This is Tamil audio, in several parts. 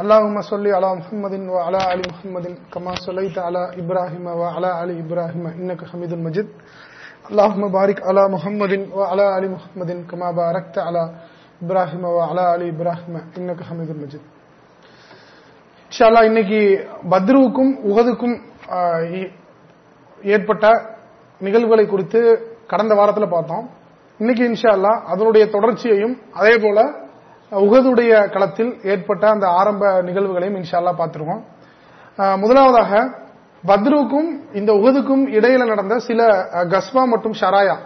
அல்லாஹும சொல்லி அலா முஹம்மதின் வ அலா அலி முஹம்மதின் கமா சொலைத் அலா இப்ராஹிம வ அலா அலி இப்ராஹிம இன்னக்கு ஹமீதுல் மஜித். அல்லாஹும பாரிக் அலா முஹம்மதின் வ அலா அலி முஹம்மதின் கமா பாரக்த அலா இப்ராஹிம வா அலா அலி இப்ராஹிம இன்னக்கு ஹமீதுல் மஜித். இன்ஷால்லா இன்னைக்கு பத்ருவுக்கும் உகதுக்கும் ஏற்பட்ட நிகழ்வுகளை குறித்து கடந்த வாரத்தில் பார்த்தோம். இன்னைக்கு இன்ஷா அல்லா அதனுடைய தொடர்ச்சியையும் அதே போல உகதுடைய களத்தில் ஏற்பட்ட அந்த ஆரம்ப நிகழ்வுகளையும் இன்ஷால்லா அல்லாஹ் பார்த்திருக்கோம் முதலாவதாக பத்ருவுக்கும் இந்த உகதுக்கும் இடையில நடந்த சில கஸ்வா மற்றும் ஷராயா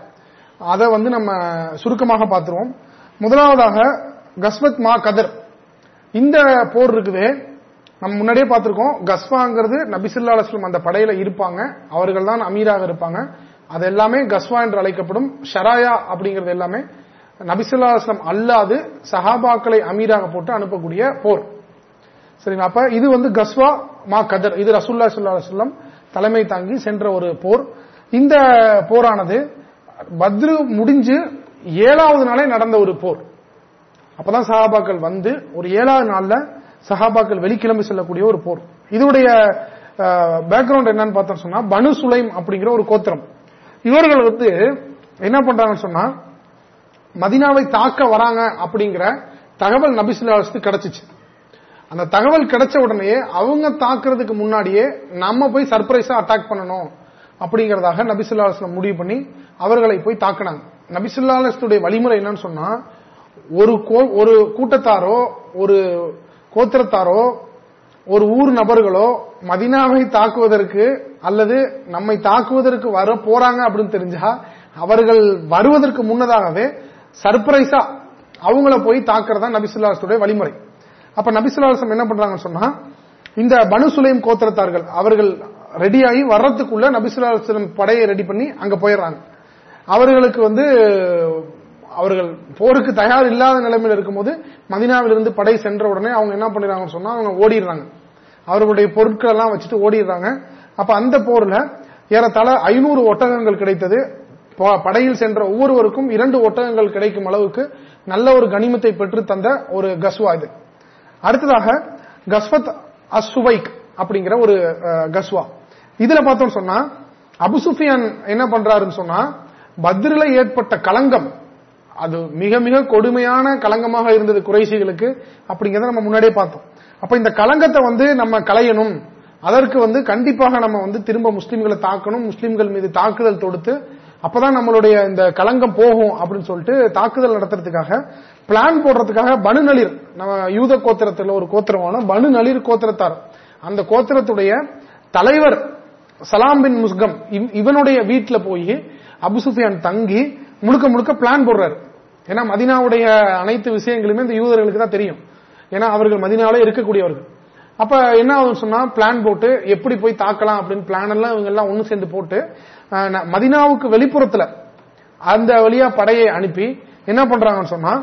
அதை வந்து நம்ம சுருக்கமாக பார்த்துருவோம். முதலாவதாக கஸ்வத் மா கதர் இந்த போர் இருக்குது நம்ம முன்னாடியே பார்த்திருக்கோம். கஸ்வாங்கிறது நபிசுல்லா அலுவலம் அந்த படையில இருப்பாங்க. அவர்கள் தான் அமீராக இருப்பாங்க. அது எல்லாமே கஸ்வா என்று அழைக்கப்படும் ஷராயா அப்படிங்கிறது எல்லாமே நபிசுல்லா அல்லாது சஹாபாக்களை அமீராக போட்டு அனுப்பக்கூடிய போர். சரிங்களா? அப்ப இது வந்து கஸ்வா மா கதர். இது ரசூல்லா ஸல்லல்லாஹு தலைமை தாங்கி சென்ற ஒரு போர். இந்த போரானது பத்ரு முடிஞ்சு ஏழாவது நாளே நடந்த ஒரு போர். அப்பதான் சஹாபாக்கள் வந்து ஒரு ஏழாவது நாள்ல சஹாபாக்கள் வெளிக்கிளம்பி செல்லக்கூடிய ஒரு போர். இதோடைய பேக்ரவுண்ட் என்னன்னு பார்த்தோம் சொன்னா பனு சுலைம் அப்படிங்கிற ஒரு கோத்திரம். இவர்கள் வந்து என்ன பண்றாங்கன்னு சொன்னா மதினாவை தாக்க வராங்க அப்படிங்கிற தகவல் நபிசுல்லாஸ்க்கு கிடைச்சிச்சு. அந்த தகவல் கிடைச்ச உடனே அவங்க தாக்குறதுக்கு முன்னாடியே நம்ம போய் சர்ப்ரைஸா அட்டாக் பண்ணணும் அப்படிங்கறதாக நபிசுல்லா முடிவு பண்ணி அவர்களை போய் தாக்குனாங்க. நபிசுல்லா வழிமுறை என்னன்னு சொன்னா ஒரு கோ- ஒரு கூட்டத்தாரோ ஒரு கோத்திரத்தாரோ ஒரு ஊர் நபர்களோ மதினாவை தாக்குவதற்கு அல்லது நம்மை தாக்குவதற்கு வர போறாங்க அப்படின்னு தெரிஞ்சா அவர்கள் வருவதற்கு முன்னதாகவே சர்ப்ரைஸா அவங்கள போய் தாக்குறதா நபிசுல்லாசுடைய வழிமுறை. அப்ப நபிசுல்லாசம் என்ன பண்றாங்கன்னு சொன்னா இந்த பனு சுலைம் கோத்திரத்தார்கள் அவர்கள் ரெடியாகி வர்றதுக்குள்ள நபிசுல்லாஸ்லம் படையை ரெடி பண்ணி அங்க போயிடுறாங்க. அவர்களுக்கு வந்து அவர்கள் போருக்கு தயார் இல்லாத நிலைமையில் இருக்கும்போது மதினாவிலிருந்து படை சென்ற உடனே அவங்க என்ன பண்ணிடுறாங்கன்னு சொன்னா அவங்க ஓடிடுறாங்க. அவர்களுடைய பொருட்கள் எல்லாம் வச்சுட்டு ஓடிடுறாங்க. அப்ப அந்த போர்ல ஏறத்தாழ ஐநூறு ஒட்டகங்கள் கிடைத்தது. படையில் சென்ற ஒவ்வொருவருக்கும் இரண்டு ஒட்டகங்கள் கிடைக்கும் அளவுக்கு நல்ல ஒரு கனிமத்தை பெற்று தந்த ஒரு கஸ்வா இது. அடுத்ததாக கஸ்வத் அசுவைக் அப்படிங்கிற ஒரு கஸ்வா. இதுல பார்த்தோம் சொன்னா அபுசுஃபியான் என்ன பண்றாருன்னு சொன்னா பத்ரில ஏற்பட்ட களங்கம் அது மிக மிக கொடுமையான களங்கமாக இருந்தது குறைசிகளுக்கு அப்படிங்கறத நம்ம முன்னாடியே பார்த்தோம். அப்ப இந்த களங்கத்தை வந்து நம்ம களையணும் அதற்கு வந்து கண்டிப்பாக நம்ம வந்து திரும்ப முஸ்லிம்களை தாக்கணும் முஸ்லிம்கள் மீது தாக்குதல் தொடுத்து அப்பதான் நம்மளுடைய இந்த களங்கம் போகும் அப்படின்னு சொல்லிட்டு தாக்குதல் நடத்துறதுக்காக பிளான் போடுறதுக்காக பனு நளிர் நம்ம யூத கோத்திரத்துல ஒரு கோத்திரமான பனு நளிர் கோத்திரத்தார். அந்த கோத்திரத்துடைய தலைவர் சலாம் பின் முஸ்கம் இவ்- இவனுடைய வீட்டுல போய் அபுசுஃபியான் தங்கி முழுக்க முழுக்க பிளான் போடுறாரு. ஏன்னா மதினாவுடைய அனைத்து விஷயங்களுமே இந்த யூதர்களுக்கு தான் தெரியும். ஏன்னா அவர்கள் மதினாவிலே இருக்கக்கூடியவர்கள். அப்ப என்ன ஆகும் சொன்னா பிளான் போட்டு எப்படி போய் தாக்கலாம் அப்படின்னு பிளான் எல்லாம் இவங்க எல்லாம் ஒன்னு சேர்ந்து போட்டு மதினாவுக்கு வெளிப்புறத்துல அந்த வழியா படையை அனுப்பி என்ன பண்றாங்கன்னு சொன்னா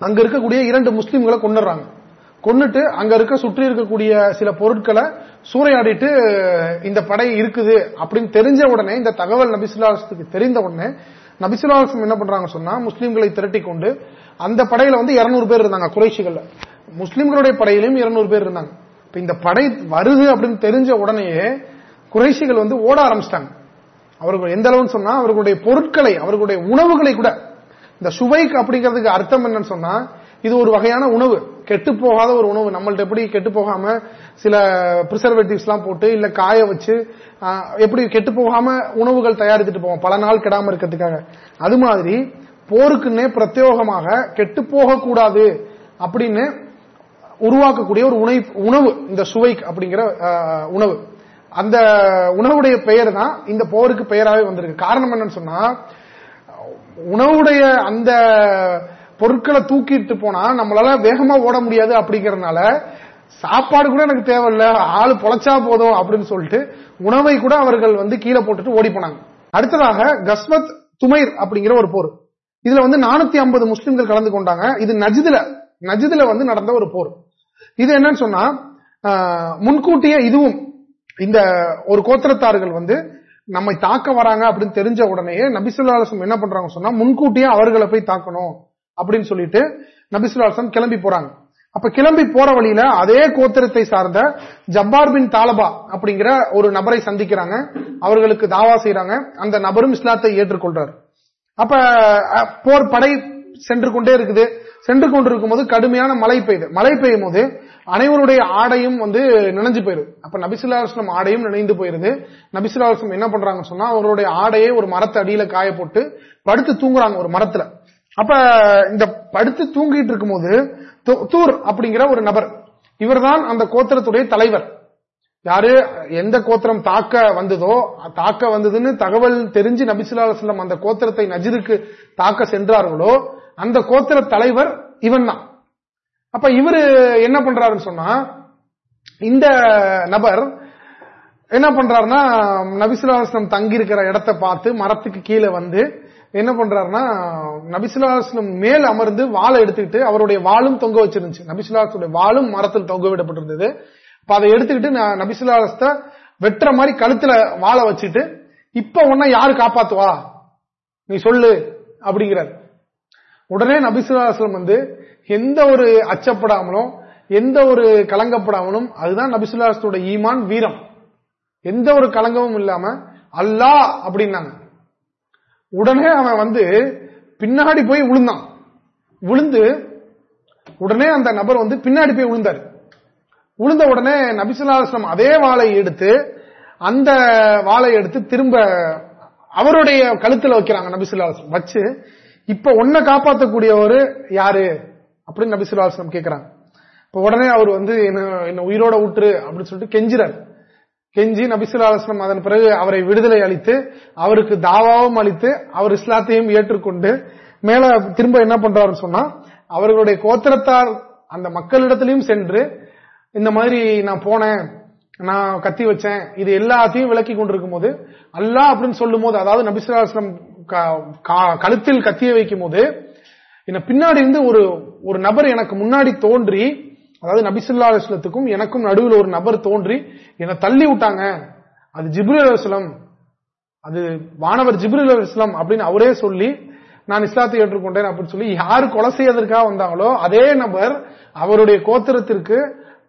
அங்க இருக்கக்கூடிய இரண்டு முஸ்லீம்களை கொண்டுறாங்க கொண்டுட்டு அங்க இருக்க சுற்றி இருக்கக்கூடிய சில பொருட்களை சூறையாடிட்டு இந்த படை இருக்குது அப்படின்னு தெரிஞ்ச உடனே இந்த தகவல் நபிசுல்லாசத்துக்கு தெரிந்த உடனே நபிசுல்லாசம் என்ன பண்றாங்க சொன்னா முஸ்லீம்களை திரட்டி கொண்டு அந்த படையில வந்து 200 பேர் இருந்தாங்க குறைஷிகள்ல. முஸ்லீம்களுடைய படையிலும் 200 பேர் இருந்தாங்க. இப்ப இந்த படை வருது அப்படின்னு தெரிஞ்ச உடனேயே குறைஷிகள் வந்து ஓட ஆரம்பிச்சிட்டாங்க. அவர்கள் எந்த அளவுன்னு சொன்னா அவர்களுடைய பொருட்களை அவர்களுடைய உணவுகளை கூட. இந்த சுவைக்கு அப்படிங்கிறதுக்கு அர்த்தம் என்னன்னு சொன்னா இது ஒரு வகையான உணவு. கெட்டு போகாத ஒரு உணவு. நம்மள்ட்ட எப்படி கெட்டு போகாம சில ப்ரிசர்வேட்டிவ்ஸ் எல்லாம் போட்டு இல்ல காய வச்சு எப்படி கெட்டு போகாம உணவுகள் தயாரித்துட்டு போவோம். பல நாள் கெடாம இருக்கிறதுக்காக. அது மாதிரி போருக்குன்னே பிரத்யோகமாக கெட்டு போகக்கூடாது அப்படின்னு உருவாக்கக்கூடிய ஒரு உணவு உணவு. இந்த சுவைக் அப்படிங்கிற உணவு. அந்த உணவுடைய பெயர் தான் இந்த போருக்கு பெயராகவே வந்திருக்கு. காரணம் என்னன்னு சொன்னா உணவுடைய அந்த பொருட்களை தூக்கிட்டு போனா நம்மளால வேகமா ஓட முடியாது அப்படிங்கறதுனால சாப்பாடு கூட எனக்கு தேவையில்ல ஆளு பொழைச்சா போதும் அப்படின்னு சொல்லிட்டு உணவை கூட அவர்கள் வந்து கீழே போட்டுட்டு ஓடி போனாங்க. அடுத்ததாக கஸ்மத் துமைர் அப்படிங்கிற ஒரு போர். இதுல வந்து நானூத்தி ஐம்பது முஸ்லிம்கள் கலந்து கொண்டாங்க. இது நஜிதுல நஜிதுல வந்து நடந்த ஒரு போர். இது என்னன்னு சொன்னா முன்கூட்டியே இதுவும் இந்த ஒரு கோத்திரத்தார்கள் வந்து நம்மை தாக்க வராங்க அப்படின்னு தெரிஞ்ச உடனேயே நபிசுல்லாசம் என்ன பண்றாங்க சொன்னா முன்கூட்டியே அவர்களை போய் தாக்கணும் அப்படின்னு சொல்லிட்டு நபிசுல்லாசம் கிளம்பி போறாங்க. அப்ப கிளம்பி போற வழியில அதே கோத்திரத்தை சார்ந்த ஜப்பார் பின் தாலபா அப்படிங்கிற ஒரு நபரை சந்திக்கிறாங்க. அவர்களுக்கு தாவா செய்யறாங்க அந்த நபரும் இஸ்லாத்தை ஏற்றுக்கொள்றாரு. அப்ப போர் படை சென்று கொண்டே இருக்குது. சென்று கொண்டிருக்கும் போது கடுமையான மழை பெய்யுது மழை பெய்யும் போது அனைவருடைய ஆடையும் வந்து நினைஞ்சு போயிருது அப்ப நபிசுல்லாஸ்லம் ஆடையும் நினைந்து போயிருது. நபிசுல்லாஸ்லம் என்ன பண்றாங்கன்னு சொன்னா அவருடைய ஆடையை ஒரு மரத்தை அடியில காய போட்டு படுத்து தூங்குறாங்க ஒரு மரத்துல. அப்ப இந்த படுத்து தூங்கிட்டு இருக்கும் போது தூர் அப்படிங்கிற ஒரு நபர் இவர்தான் அந்த கோத்திரத்துடைய தலைவர். யாரு? எந்த கோத்திரம் தாக்க வந்ததோ தாக்க வந்ததுன்னு தகவல் தெரிஞ்சு நபிசுல்லா செல்லம் அந்த கோத்திரத்தை நஜிருக்கு தாக்க சென்றார்களோ அந்த கோத்திர தலைவர் இவன் தான் அப்ப இவரு என்ன பண்றாருன்னு சொன்னா இந்த நபர் என்ன பண்றாருன்னா நபிசுல்லாஸ்லம் தங்கி இருக்கிற இடத்தை பார்த்து மரத்துக்கு கீழே வந்து என்ன பண்றாருன்னா நபிசுல்லாஸ்லம் மேல் அமர்ந்து வாழை எடுத்துக்கிட்டு அவருடைய வாளும் தொங்க வச்சிருந்துச்சு. நபிசிலாசனுடைய வாழும் மரத்தில் தொங்க விடப்பட்டிருந்தது. இப்ப அதை எடுத்துக்கிட்டு நபிசுல்லாஸ்த வெட்டுற மாதிரி கழுத்துல வாழை வச்சுட்டு இப்ப உன்ன யாரு காப்பாத்துவா? நீ சொல்லு அப்படிங்கிறார். உடனே நபிசுல்லாஸ்லம் வந்து எந்த ஒரு அச்சப்படாமலும் எந்த ஒரு கலங்கப்படாமலும் அதுதான் நபிசுல்லாஸ்லோட ஈமான் வீரம். எந்த ஒரு கலங்கமும் இல்லாம அல்லா அப்படின்னாங்க. உடனே அவன் வந்து பின்னாடி போய் விழுந்தான். விழுந்து உடனே அந்த நபர் வந்து பின்னாடி போய் விழுந்தார். விழுந்த உடனே நபிசுல்லாஸ்லம் அதே வாழை எடுத்து அந்த வாழை எடுத்து திரும்ப அவருடைய கழுத்துல வைக்கிறாங்க நபிசுல்லாஸ்லம் வச்சு இப்ப உன்னை காப்பாற்றக்கூடியவர் யாரு? அப்படின்னு நபிசுல்லாஸ்லம் கேட்கிறாங்க இப்ப உடனே அவர் வந்து என்ன உயிரோட ஊற்று? அப்படின்னு சொல்லிட்டு கெஞ்சிறார். கெஞ்சி நபிசுல்லாஸ்லம் அதன் பிறகு அவரை விடுதலை அளித்து அவருக்கு தாவாவும் அளித்து அவர் இஸ்லாத்தையும் ஏற்றுக்கொண்டு மேல திரும்ப என்ன பண்றாருன்னு சொன்னா அவர்களுடைய கோத்திரத்தார் அந்த மக்களிடத்திலையும் சென்று இந்த மாதிரி நான் போனேன். நான் கத்தி வச்சேன். இது எல்லாத்தையும் விளக்கி கொண்டிருக்கும் போது அல்லா அப்படின்னு சொல்லும் போது அதாவது நபிசுல்லாஸ்லம் கழுத்தில் கத்திய வைக்கும் போது என்ன பின்னாடி இருந்து ஒரு ஒரு நபர் எனக்கு முன்னாடி தோன்றி அதாவது நபிசுல்லா அலுவலத்துக்கும் எனக்கும் நடுவில் ஒரு நபர் தோன்றி என்னை தள்ளி விட்டாங்க. அது ஜிப்ரல் அலுவலம் அது வானவர் ஜிப்ரல் அலுவலம் அப்படின்னு அவரே சொல்லி நான் இஸ்லாத்தை ஏற்றுக்கொண்டேன் அப்படின்னு சொல்லி யார் கொலை செய்யறதுக்காக வந்தாங்களோ அதே நபர் அவருடைய கோத்திரத்திற்கு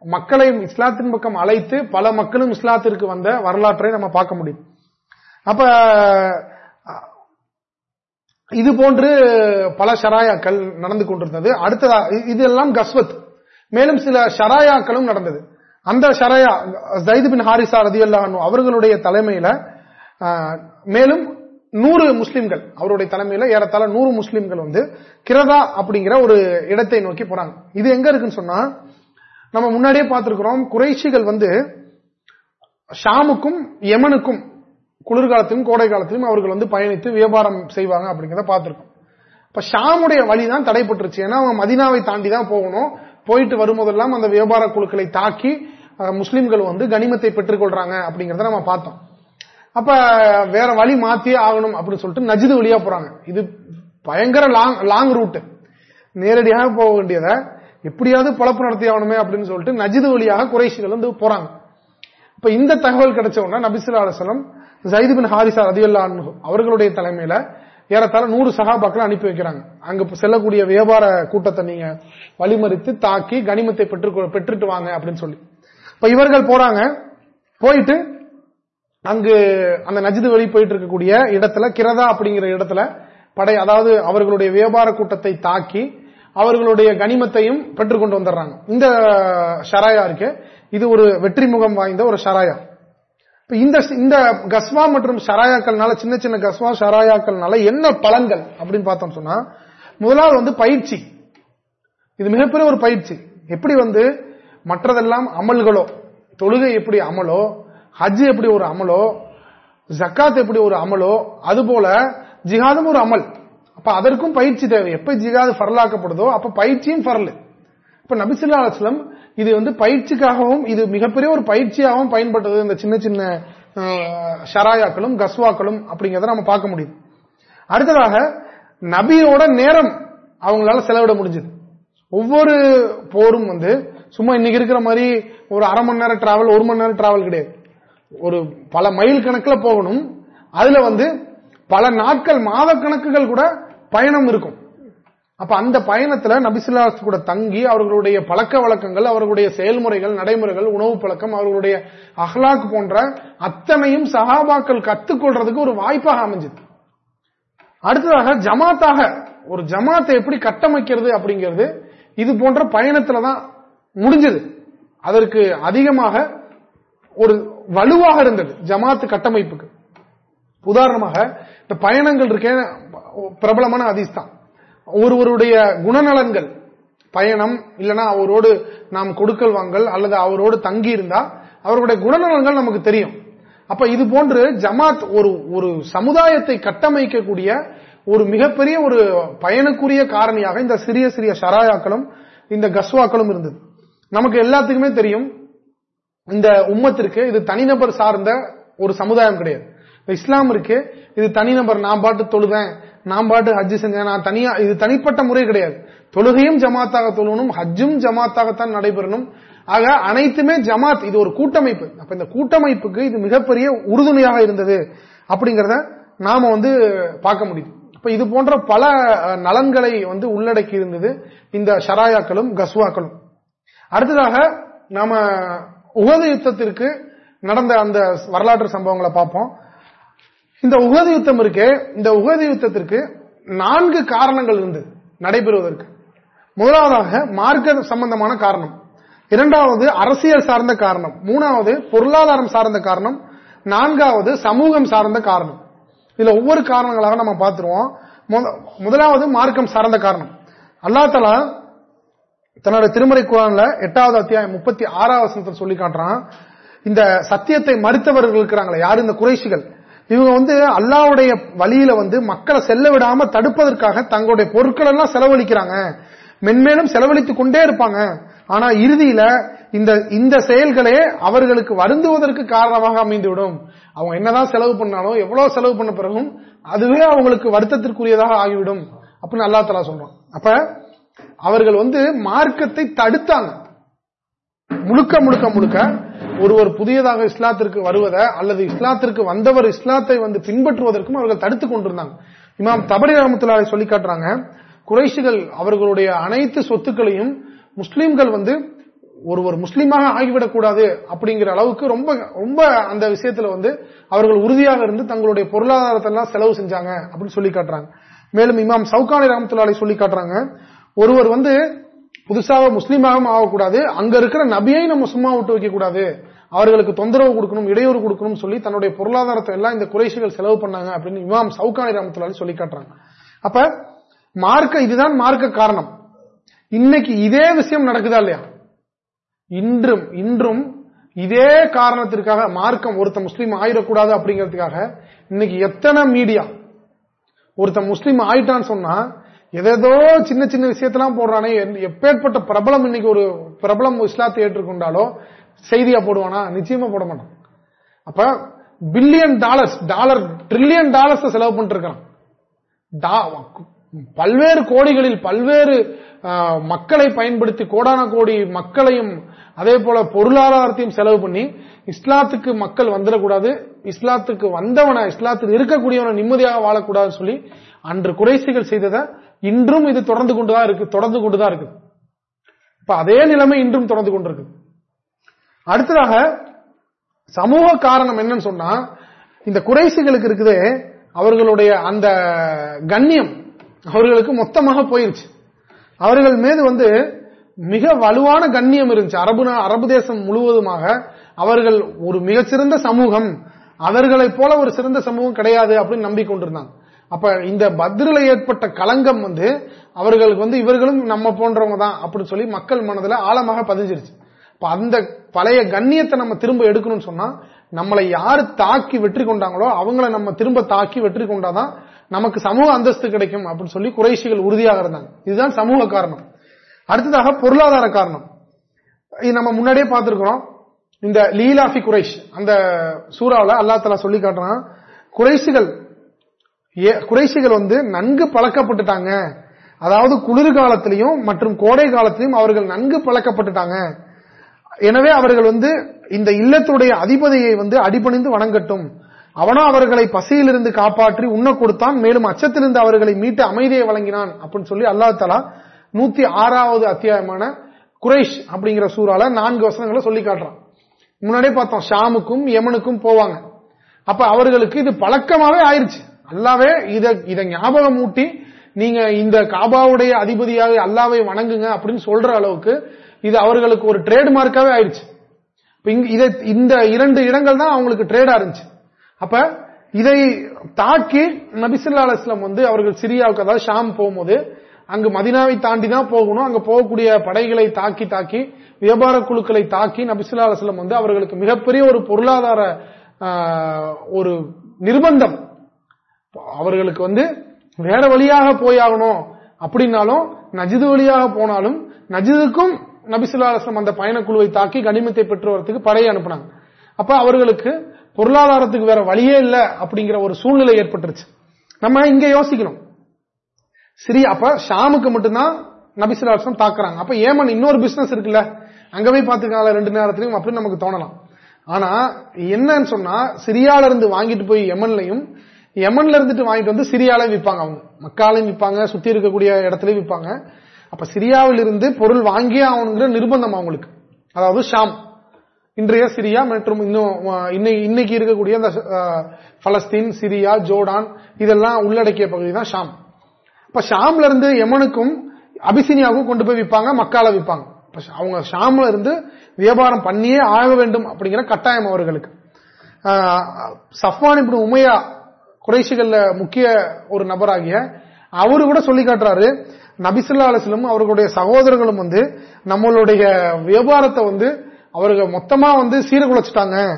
மக்களை இஸ்லாத்தின் பக்கம் அழைத்து பல மக்களும் இஸ்லாத்திற்கு வந்த வரலாற்றை நம்ம பார்க்க முடியும். அப்ப இது போன்று பல ஷராயாக்கள் நடந்து கொண்டிருந்தது. அடுத்ததா இதெல்லாம் கஸ்வத். மேலும் சில ஷராயாக்களும் நடந்தது. அந்த ஷராயா ஜைது பின் ஹாரிசா ரதி அவர்களுடைய தலைமையில மேலும் நூறு முஸ்லிம்கள் அவருடைய தலைமையில ஏறத்தாழ நூறு முஸ்லிம்கள் வந்து கிரதா அப்படிங்கிற ஒரு இடத்தை நோக்கி போறாங்க. இது எங்க இருக்குன்னு சொன்னா நம்ம முன்னாடியே பார்த்திருக்கிறோம் குறைஷிகள் வந்து ஷாமுக்கும் யமனுக்கும் குளிர்காலத்திலும் கோடை காலத்திலும் அவர்கள் வந்து பயணித்து வியாபாரம் செய்வாங்க அப்படிங்கிறத பார்த்திருக்கோம். இப்ப ஷாமுடைய வழி தான் தடைப்பட்டுருச்சு ஏன்னா அவங்க மதினாவை தாண்டி தான் போகணும். போயிட்டு வரும்போதெல்லாம் அந்த வியாபார குழுக்களை தாக்கி முஸ்லிம்கள் வந்து கனிமத்தை பெற்றுக் கொள்றாங்க அப்படிங்கறத நம்ம பார்த்தோம். அப்ப வேற வழி மாத்தியே ஆகணும் அப்படின்னு சொல்லிட்டு நஜிது வழியா போறாங்க. இது பயங்கர லாங் லாங் ரூட் நேரடியாக போக வேண்டியதை எப்படியாவது பழப்பு நடத்தி ஆகணுமே அப்படின்னு சொல்லிட்டு நஜிது வழியாக குறைசிகள் வந்து போறாங்க. இப்ப இந்த தகவல் கிடைச்ச உடனே நபிசுல்லா அலுவலம் ஜயிது பின் ஹாரிசா ரதியுல்லா அவர்களுடைய தலைமையில ஏறத்தாழ நூறு சகாபாக்களை அனுப்பி வைக்கிறாங்க. அங்க செல்லக்கூடிய வியாபார கூட்டத்தை நீங்க வழிமறித்து தாக்கி கனிமத்தை பெற்று பெற்றுட்டு வாங்க அப்படின்னு சொல்லி. இப்ப இவர்கள் போறாங்க. போயிட்டு அங்கு அந்த நஜிது வழி போயிட்டு இருக்கக்கூடிய இடத்துல கிரதா அப்படிங்கிற இடத்துல படை அதாவது அவர்களுடைய வியாபார கூட்டத்தை தாக்கி அவர்களுடைய கனிமத்தையும் பெற்றுக்கொண்டு வந்துடுறாங்க. இந்த ஷராயா இருக்கு இது ஒரு வெற்றி முகம் வாய்ந்த ஒரு ஷராயா. இந்த இந்த கஸ்வா மற்றும் ஷராயாக்கள்னால சின்ன சின்ன கஸ்வா ஷராயாக்கள்னால என்ன பலன்கள் அப்படின்னு பார்த்தோம் சொன்னா முதலாவது வந்து பயிற்சி. இது மிகப்பெரிய ஒரு பயிற்சி. எப்படி வந்து மற்றதெல்லாம் அமல்களோ தொழுகை எப்படி அமலோ ஹஜ் எப்படி ஒரு அமலோ ஜக்காத் எப்படி ஒரு அமலோ அதுபோல ஜிஹாதும் ஒரு அமல். அப்ப அதற்கும் பயிற்சி தேவை. எப்ப ஜிகாது பரலாக்கப்படுதோ அப்ப பயிற்சியும் ஃபரல். இப்ப நபிசுல்லா அலுவலம் இது வந்து பயிற்சிக்காகவும் இது மிகப்பெரிய ஒரு பயிற்சியாகவும் பயன்பட்டது இந்த சின்ன சின்ன ஷராயாக்களும் கஸ்வாக்களும் அப்படிங்கறத நம்ம பார்க்க முடியுது. அடுத்ததாக நபியோட நேரம் அவங்களால செலவிட முடிஞ்சது. ஒவ்வொரு போரும் வந்து சும்மா இன்னைக்கு இருக்கிற மாதிரி ஒரு அரை மணி நேரம் டிராவல் ஒரு மணி நேரம் டிராவல் கிடையாது. ஒரு பல மைல் கணக்கில் போகணும். அதுல வந்து பல நாட்கள் மாத கணக்குகள் கூட பயணம் இருக்கும். அப்ப அந்த பயணத்துல நபிசுல்லாஸ் கூட தங்கி அவர்களுடைய பழக்க வழக்கங்கள் அவர்களுடைய செயல்முறைகள் நடைமுறைகள் உணவு பழக்கம் அவர்களுடைய அஹ்லாக் போன்ற அத்தனையும் சகாபாக்கள் கத்துக்கொள்றதுக்கு ஒரு வாய்ப்பாக அமைஞ்சது. அடுத்ததாக ஜமாத்தாக ஒரு ஜமாத்தை எப்படி கட்டமைக்கிறது அப்படிங்கிறது இது போன்ற பயணத்துல தான் முடிஞ்சது. அதற்கு அதிகமாக ஒரு வலுவாக இருந்தது ஜமாத்து கட்டமைப்புக்கு. உதாரணமாக இந்த பயணங்கள் இருக்கே பிரபலமான அதிஸ் தான் ஒருவருடைய குணநலன்கள் பயணம் இல்லனா அவரோடு நாம் கொடுக்கல் வாங்கல் அல்லது அவரோடு தங்கி இருந்தா அவருடைய குணநலன்கள் நமக்கு தெரியும். அப்ப இது போன்று ஜமாத் ஒரு ஒரு சமுதாயத்தை கட்டமைக்கக்கூடிய ஒரு மிகப்பெரிய ஒரு பயனுக்குரிய காரணியாக இந்த சிறிய சிறிய ஷராயாக்களும் இந்த கஸ்வாக்களும் இருந்தது. நமக்கு எல்லாத்துக்குமே தெரியும் இந்த உம்மத்திற்கு இது தனிநபர் சார்ந்த ஒரு சமுதாயம் கிடையாது. இஸ்லாம் இருக்கு இது தனிநபர் நான் பாட்டு தொழுதேன் நான் பாட்டு ஹஜ்ஜு செஞ்சேன் நான் தனியா இது தனிப்பட்ட முறை கிடையாது. தொழுகையும் ஜமாத்தாக தொழுவணும் ஹஜ்ஜும் ஜமாத்தாகத்தான் நடைபெறணும். ஆக அனைத்துமே ஜமாத் இது ஒரு கூட்டமைப்பு. அப்ப இந்த கூட்டமைப்புக்கு இது மிகப்பெரிய உறுதுணையாக இருந்தது அப்படிங்கறத நாம வந்து பார்க்க முடியும் இப்ப இது போன்ற பல நலன்களை வந்து உள்ளடக்கி இருந்தது இந்த ஷராயாக்களும் கஸ்வாக்களும். அடுத்ததாக நாம உகது யுத்தத்திற்கு நடந்த அந்த வரலாற்று சம்பவங்களை பார்ப்போம். இந்த உகது யுத்தம் இருக்கு இந்த உகது யுத்தத்திற்கு நான்கு காரணங்கள் இருந்தது நடைபெறுவதற்கு. முதலாவதாக மார்க்க சம்பந்தமான காரணம். இரண்டாவது அரசியல் சார்ந்த காரணம். மூணாவது பொருளாதாரம் சார்ந்த காரணம். நான்காவது சமூகம் சார்ந்த காரணம். இதுல ஒவ்வொரு காரணங்களாக நம்ம பார்த்துருவோம். முதலாவது மார்க்கம் சார்ந்த காரணம். அல்லா தலா தன்னோட திருமறை குரான்ல எட்டாவது அத்தியாயம் முப்பத்தி ஆறாவது சொல்லி காட்டுறான். இந்த சத்தியத்தை மறுத்தவர்கள் இருக்கிறாங்களே யாரு? இந்த குறைசிகள் இவங்க வந்து அல்லாவுடைய வழியில வந்து மக்களை செல்ல விடாம தடுப்பதற்காக தங்களுடைய பொருட்கள் எல்லாம் செலவழிக்கிறாங்க. மென்மேலும் செலவழித்துக் கொண்டே இருப்பாங்க. ஆனா இறுதியில இந்த இந்த செயல்களே அவர்களுக்கு வருந்துவதற்கு காரணமாக அமைந்துவிடும். அவங்க என்னதான் செலவு பண்ணாலும் எவ்வளவு செலவு பண்ண பிறகும் அதுவே அவங்களுக்கு வருத்தத்திற்குரியதாக ஆகிவிடும். அப்படின்னு அல்லா தலா சொல்றான். அப்ப அவர்கள் வந்து மார்க்கத்தை தடுத்தாங்க. முழுக்க முழுக்க முழுக்க ஒருவர் புதியதாக இஸ்லாத்திற்கு வருவதை அல்லது இஸ்லாத்திற்கு வந்தவர் இஸ்லாத்தை வந்து பின்பற்றுவதற்கும் அவர்கள் தடுத்துக் கொண்டிருந்தாங்க. இமாம் தபரி ரஹமத்துல்லாவை சொல்லி காட்டுறாங்க குறைஷிகள் அவர்களுடைய அனைத்து சொத்துக்களையும் முஸ்லீம்கள் வந்து ஒருவர் முஸ்லீமாக ஆகிவிடக்கூடாது அப்படிங்கிற அளவுக்கு ரொம்ப ரொம்ப அந்த விஷயத்துல வந்து அவர்கள் உறுதியாக இருந்து தங்களுடைய பொருளாதாரத்தை எல்லாம் செலவு செஞ்சாங்க அப்படின்னு சொல்லி காட்டுறாங்க. மேலும் இமாம் சவுகானி ரஹமத்துல்லாலை சொல்லி காட்டுறாங்க ஒருவர் வந்து புதுசாக முஸ்லீமாகவும் ஆகக்கூடாது அங்க இருக்கிற நபியை நம்ம சும்மா விட்டு வைக்க கூடாது அவர்களுக்கு தொந்தரவு கொடுக்கணும் இடையூறு கொடுக்கணும் சொல்லி தன்னுடைய பொருளாதாரத்தை எல்லாம் இந்த குறைசிகள் செலவு பண்ணாங்க அப்படின்னு இமாம் சவுகானி ரஹமத்துல்லாலி சொல்லி காட்டுறாங்க. அப்ப மார்க்க இதுதான் மார்க்க காரணம். இன்னைக்கு இதே விஷயம் நடக்குதா இல்லையா? இன்றும் இன்றும் இதே காரணத்திற்காக மார்க்கம் ஒருத்த முஸ்லீம் ஆயிடக்கூடாது அப்படிங்கிறதுக்காக இன்னைக்கு எத்தனை மீடியா ஒருத்த முஸ்லீம் ஆயிட்டான்னு சொன்னா எதேதோ சின்ன சின்ன விஷயத்தெல்லாம் போடுறானே எப்பேற்பட்ட பிரபலம் இன்னைக்கு ஒரு பிரபலம் இஸ்லாத்தை ஏற்றுக்கொண்டாலோ செய்தியா போடுவானா? நிச்சயமா போட மாட்டான். அப்ப billion dollars dollar trillion dollars செலவு பண்ணிட்டு இருக்கிறான் பல்வேறு கோடிகளில் பல்வேறு மக்களை பயன்படுத்தி கோடான கோடி மக்களையும் அதே போல பொருளாதாரத்தையும் செலவு பண்ணி இஸ்லாத்துக்கு மக்கள் வந்துடக்கூடாது இஸ்லாத்துக்கு வந்தவனை இஸ்லாத்தில் இருக்கக்கூடியவனை நிம்மதியாக வாழக்கூடாதுன்னு சொல்லி அன்று குறைசிகள் செய்ததை இன்றும் இது தொடர்ந்து கொண்டுதான் இருக்கு தொடர்ந்து கொண்டுதான் இருக்கு. இப்ப அதே நிலைமை இன்றும் தொடர்ந்து கொண்டிருக்கு. அடுத்ததாக சமூக காரணம் என்னன்னு சொன்னா இந்த குறைசிகளுக்கு இருக்குது அவர்களுடைய அந்த கண்ணியம் அவர்களுக்கு மொத்தமாக போயிருச்சு. அவர்கள் மீது வந்து மிக வலுவான கண்ணியம் இருந்துச்சு. அரபு அரபு தேசம் முழுவதுமாக அவர்கள் ஒரு மிகச்சிறந்த சமூகம். அவர்களை போல ஒரு சிறந்த சமூகம் கிடையாது அப்படின்னு நம்பிக்கொண்டிருந்தாங்க. அப்ப இந்த பத்ரில ஏற்பட்ட களங்கம் வந்து அவர்களுக்கு வந்து இவர்களும் நம்ம போன்றவங்க தான் அப்படின்னு சொல்லி மக்கள் மனதில் ஆழமாக பதிஞ்சிருச்சு. இப்ப அந்த பழைய கண்ணியத்தை நம்ம திரும்ப எடுக்கணும்னு சொன்னா நம்மளை யாரு தாக்கி வெற்றி கொண்டாங்களோ அவங்கள நம்ம திரும்ப தாக்கி வெற்றி கொண்டாதான் நமக்கு சமூக அந்தஸ்து கிடைக்கும் அப்படின்னு சொல்லி குறைசிகள் உறுதியாக இருந்தாங்க. இதுதான் சமூக காரணம். அடுத்ததாக பொருளாதார காரணம். இது நம்ம முன்னாடியே பார்த்திருக்கிறோம். இந்த லீலாஃபி குறைஷ் அந்த சூறாவில் அல்லா தலா சொல்லி காட்டுறான் குறைசிகள் குறைசிகள் வந்து நன்கு பழக்கப்பட்டுட்டாங்க. அதாவது குளிர்காலத்திலையும் மற்றும் கோடை காலத்திலையும் அவர்கள் நன்கு பழக்கப்பட்டுட்டாங்க. எனவே அவர்கள் வந்து இந்த இல்லத்துடைய அதிபதியை வந்து அடிபணிந்து வணங்கட்டும். அவனோ அவர்களை பசியிலிருந்து காப்பாற்றி உண்ண கொடுத்தான் மேலும் அச்சத்திலிருந்து அவர்களை மீட்டு அமைதியை வழங்கினான் அப்படின்னு சொல்லி அல்லா தலா நூத்தி ஆறாவது அத்தியாயமான குரேஷ் அப்படிங்கிற சூறால நான்கு வசனங்களை சொல்லி காட்டுறான். முன்னாடியே பார்த்தோம் ஷாமுக்கும் யமனுக்கும் போவாங்க. அப்ப அவர்களுக்கு இது பழக்கமாவே ஆயிருச்சு. அல்லாவே இத இதை ஞாபகம் ஊட்டி நீங்க இந்த காபாவுடைய அதிபதியாக அல்லாவை வணங்குங்க அப்படின்னு சொல்ற அளவுக்கு இது அவர்களுக்கு ஒரு ட்ரேட்மார்க்காவே ஆயிடுச்சு. இந்த இரண்டு இடங்கள் தான் அவங்களுக்கு ட்ரேடா இருந்துச்சு. அப்ப இதை தாக்கி நபிசுல்லா அலுவலம் வந்து அவர்கள் சிரியாவுக்கு அதாவது ஷாம் போகும்போது அங்கு மதினாவை தாண்டி தான் போகணும் அங்க போகக்கூடிய படைகளை தாக்கி தாக்கி வியாபார குழுக்களை தாக்கி நபிசுல்லா அலுவலம் வந்து அவர்களுக்கு மிகப்பெரிய ஒரு பொருளாதார ஒரு நிர்பந்தம். அவர்களுக்கு வந்து வேற வழியாக போயாகணும் அப்படின்னாலும் நஜிது வழியாக போனாலும் நஜிதுக்கும் நபிசுல்லா அந்த பயணக்குழுவை தாக்கி கனிமத்தை பெற்று வரத்துக்கு படையை அனுப்புனாங்க. அப்ப அவர்களுக்கு பொருளாதாரத்துக்கு வேற வழியே இல்ல அப்படிங்கிற ஒரு சூழ்நிலை ஏற்பட்டுருச்சு. நம்ம இங்க யோசிக்கணும். சரி அப்ப ஷாமுக்கு மட்டும்தான் நபிசுலாசம் தாக்குறாங்க. அப்ப ஏமன் இன்னொரு பிசினஸ் இருக்குல்ல அங்க போய் பாத்துக்கலாம் ரெண்டு நேரத்திலையும் அப்படின்னு நமக்கு தோணலாம். ஆனா என்னன்னு சொன்னா சிரியால இருந்து வாங்கிட்டு போய் எமன்லையும் எமன்ல இருந்துட்டு வாங்கிட்டு வந்து சிரியாலையும் விற்பாங்க அவங்க. மக்காலையும் விற்பாங்க சுத்தி இருக்கக்கூடிய இடத்துலயும் விற்பாங்க அப்ப சிரியாவில் இருந்து பொருள் வாங்கியே ஆகணுங்கிற நிர்பந்தம் அவங்களுக்கு. அதாவது ஷாம். இன்றைய சிரியா மற்றும் இன்னும் இன்னைக்கு இருக்கக்கூடிய அந்த பலஸ்தீன் சிரியா ஜோர்டான் இதெல்லாம் உள்ளடக்கிய பகுதி தான் ஷாம். இப்ப ஷாம்ல இருந்து யமனுக்கும் அபிசினியாவுக்கும் கொண்டு போய் விற்பாங்க மக்கால விற்பாங்க. அவங்க ஷாம்ல இருந்து வியாபாரம் பண்ணியே ஆக வேண்டும் அப்படிங்கிற கட்டாயம் அவர்களுக்கு. சஃப்வான் இப்படி உமையா குறைசிகள்ல முக்கிய ஒரு நபராகிய அவரு கூட சொல்லி காட்டுறாரு நபிசுல்லா அலிஸ்லும் அவர்களுடைய சகோதரர்களும் வந்து நம்மளுடைய வியாபாரத்தை வந்து அவர்கள் மொத்தமா வந்து சீரகுலைச்சிட்டாங்க.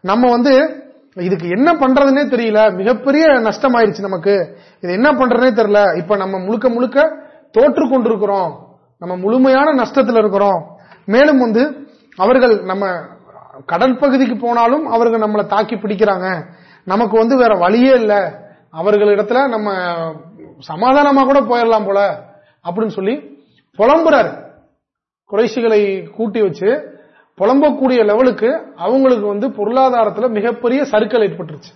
நம்ம வந்து இதுக்கு என்ன பண்றதுன்னே தெரியல. மிகப்பெரிய நஷ்டம் ஆயிடுச்சு நமக்கு. இது என்ன பண்றதுனே தெரியல. இப்ப நம்ம முழுக்க முழுக்க தோற்று கொண்டிருக்கிறோம். நம்ம முழுமையான நஷ்டத்தில் இருக்கிறோம். மேலும் வந்து அவர்கள் நம்ம கடல் பகுதிக்கு போனாலும் அவர்கள் நம்மளை தாக்கி பிடிக்கிறாங்க. நமக்கு வந்து வேற வழியே இல்லை. அவர்களிடத்துல நம்ம சமாதானமா கூட போயிடலாம் போல. அப்படின்னு சொல்லி புலம்புறாரு. குறைசிகளை கூட்டி வச்சு புலம்பக்கூடிய லெவலுக்கு அவங்களுக்கு வந்து பொருளாதாரத்துல மிகப்பெரிய சருக்கள் ஏற்பட்டுருச்சு.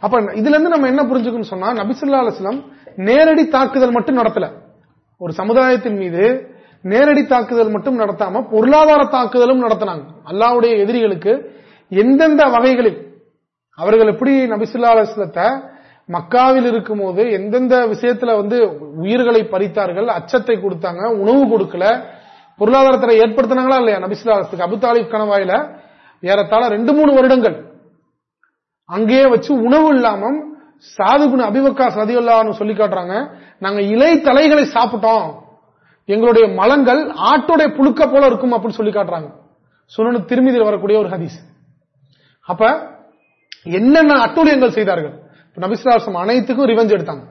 அப்ப இதுல இருந்து நம்ம என்ன புரிஞ்சுக்கணும் சொன்னா நபிசுல்லா அலுவலம் நேரடி தாக்குதல் மட்டும் நடத்தல. ஒரு சமுதாயத்தின் மீது நேரடி தாக்குதல் மட்டும் நடத்தாம பொருளாதார தாக்குதலும் நடத்தினாங்க. அல்லாவுடைய எதிரிகளுக்கு எந்தெந்த வகைகளில் அவர்கள் எப்படி நபிசுல்லா அலுவலத்தை மக்காவில் இருக்கும் போது எந்தெந்த விஷயத்துல வந்து உயிர்களை பறித்தார்கள் அச்சத்தை கொடுத்தாங்க உணவு கொடுக்கல பொருளாதாரத்தை ஏற்படுத்தினாங்களா இல்லையா? நபிசுல்லாத்துக்கு அபுதாலிப் கணவாயில ஏறத்தாழ ரெண்டு மூணு வருடங்கள் அங்கேயே வச்சு உணவு இல்லாம சாதுகுண அபிவக்கா சதியுல்லான்னு சொல்லி காட்டுறாங்க நாங்க இலை தலைகளை சாப்பிட்டோம். எங்களுடைய மலங்கள் ஆட்டோடைய புழுக்க போல இருக்கும் அப்படின்னு சொல்லி காட்டுறாங்க. சுனனு திருமதியில் வரக்கூடிய ஒரு ஹதீஸ். அப்ப என்னென்ன அட்டுழியங்கள் செய்தார்கள்? நபிசுலாசம் அனைத்துக்கும் ரிவெஞ்ச் எடுத்தாங்க.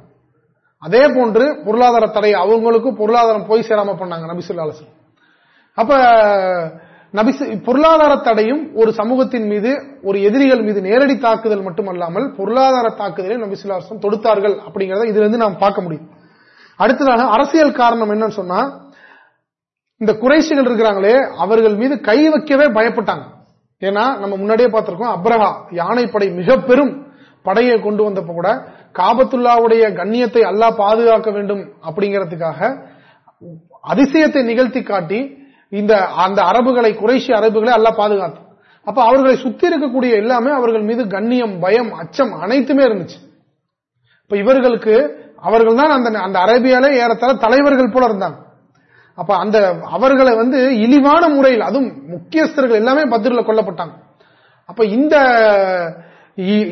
அதே போன்று பொருளாதார தடை அவங்களுக்கும் பொருளாதாரம் போய் சேராம பண்ணாங்க நபிசுல்லாசம் அப்ப நபிசு பொருளாதார தடையும் ஒரு சமூகத்தின் மீது ஒரு எதிரிகள் மீது நேரடி தாக்குதல் மட்டுமல்லாமல் பொருளாதார தாக்குதலை நபிசுல்லாசம் தொடுத்தார்கள் அப்படிங்கறத இதுல இருந்து நாம் பார்க்க முடியும். அடுத்ததாக அரசியல் காரணம் என்னன்னு சொன்னா இந்த குறைசிகள் இருக்கிறாங்களே அவர்கள் மீது கை வைக்கவே பயப்பட்டாங்க. ஏன்னா நம்ம முன்னாடியே பார்த்திருக்கோம் அப்ரஹா யானைப்படை மிக பெரும் படையை கொண்டு வந்தப்ப கூட காபத்துல்லாவுடைய கண்ணியத்தை அல்லா பாதுகாக்க வேண்டும் அப்படிங்கறதுக்காக அதிசயத்தை நிகழ்த்தி காட்டி இந்த அந்த அரபுகளை குறைசி அரபுகளை அல்லா பாதுகாத்து. அப்ப அவர்களை சுத்தி இருக்கக்கூடிய எல்லாமே அவர்கள் மீது கண்ணியம் பயம் அச்சம் அனைத்துமே இருந்துச்சு. இப்ப இவர்களுக்கு அவர்கள் தான் அந்த அந்த அரேபியாலே ஏறத்தாழ தலைவர்கள் போல இருந்தாங்க. அப்ப அந்த அவர்களை வந்து இழிவான முறையில் அதுவும் முக்கியஸ்தர்கள் எல்லாமே பத்திரில கொல்லப்பட்டாங்க. அப்ப இந்த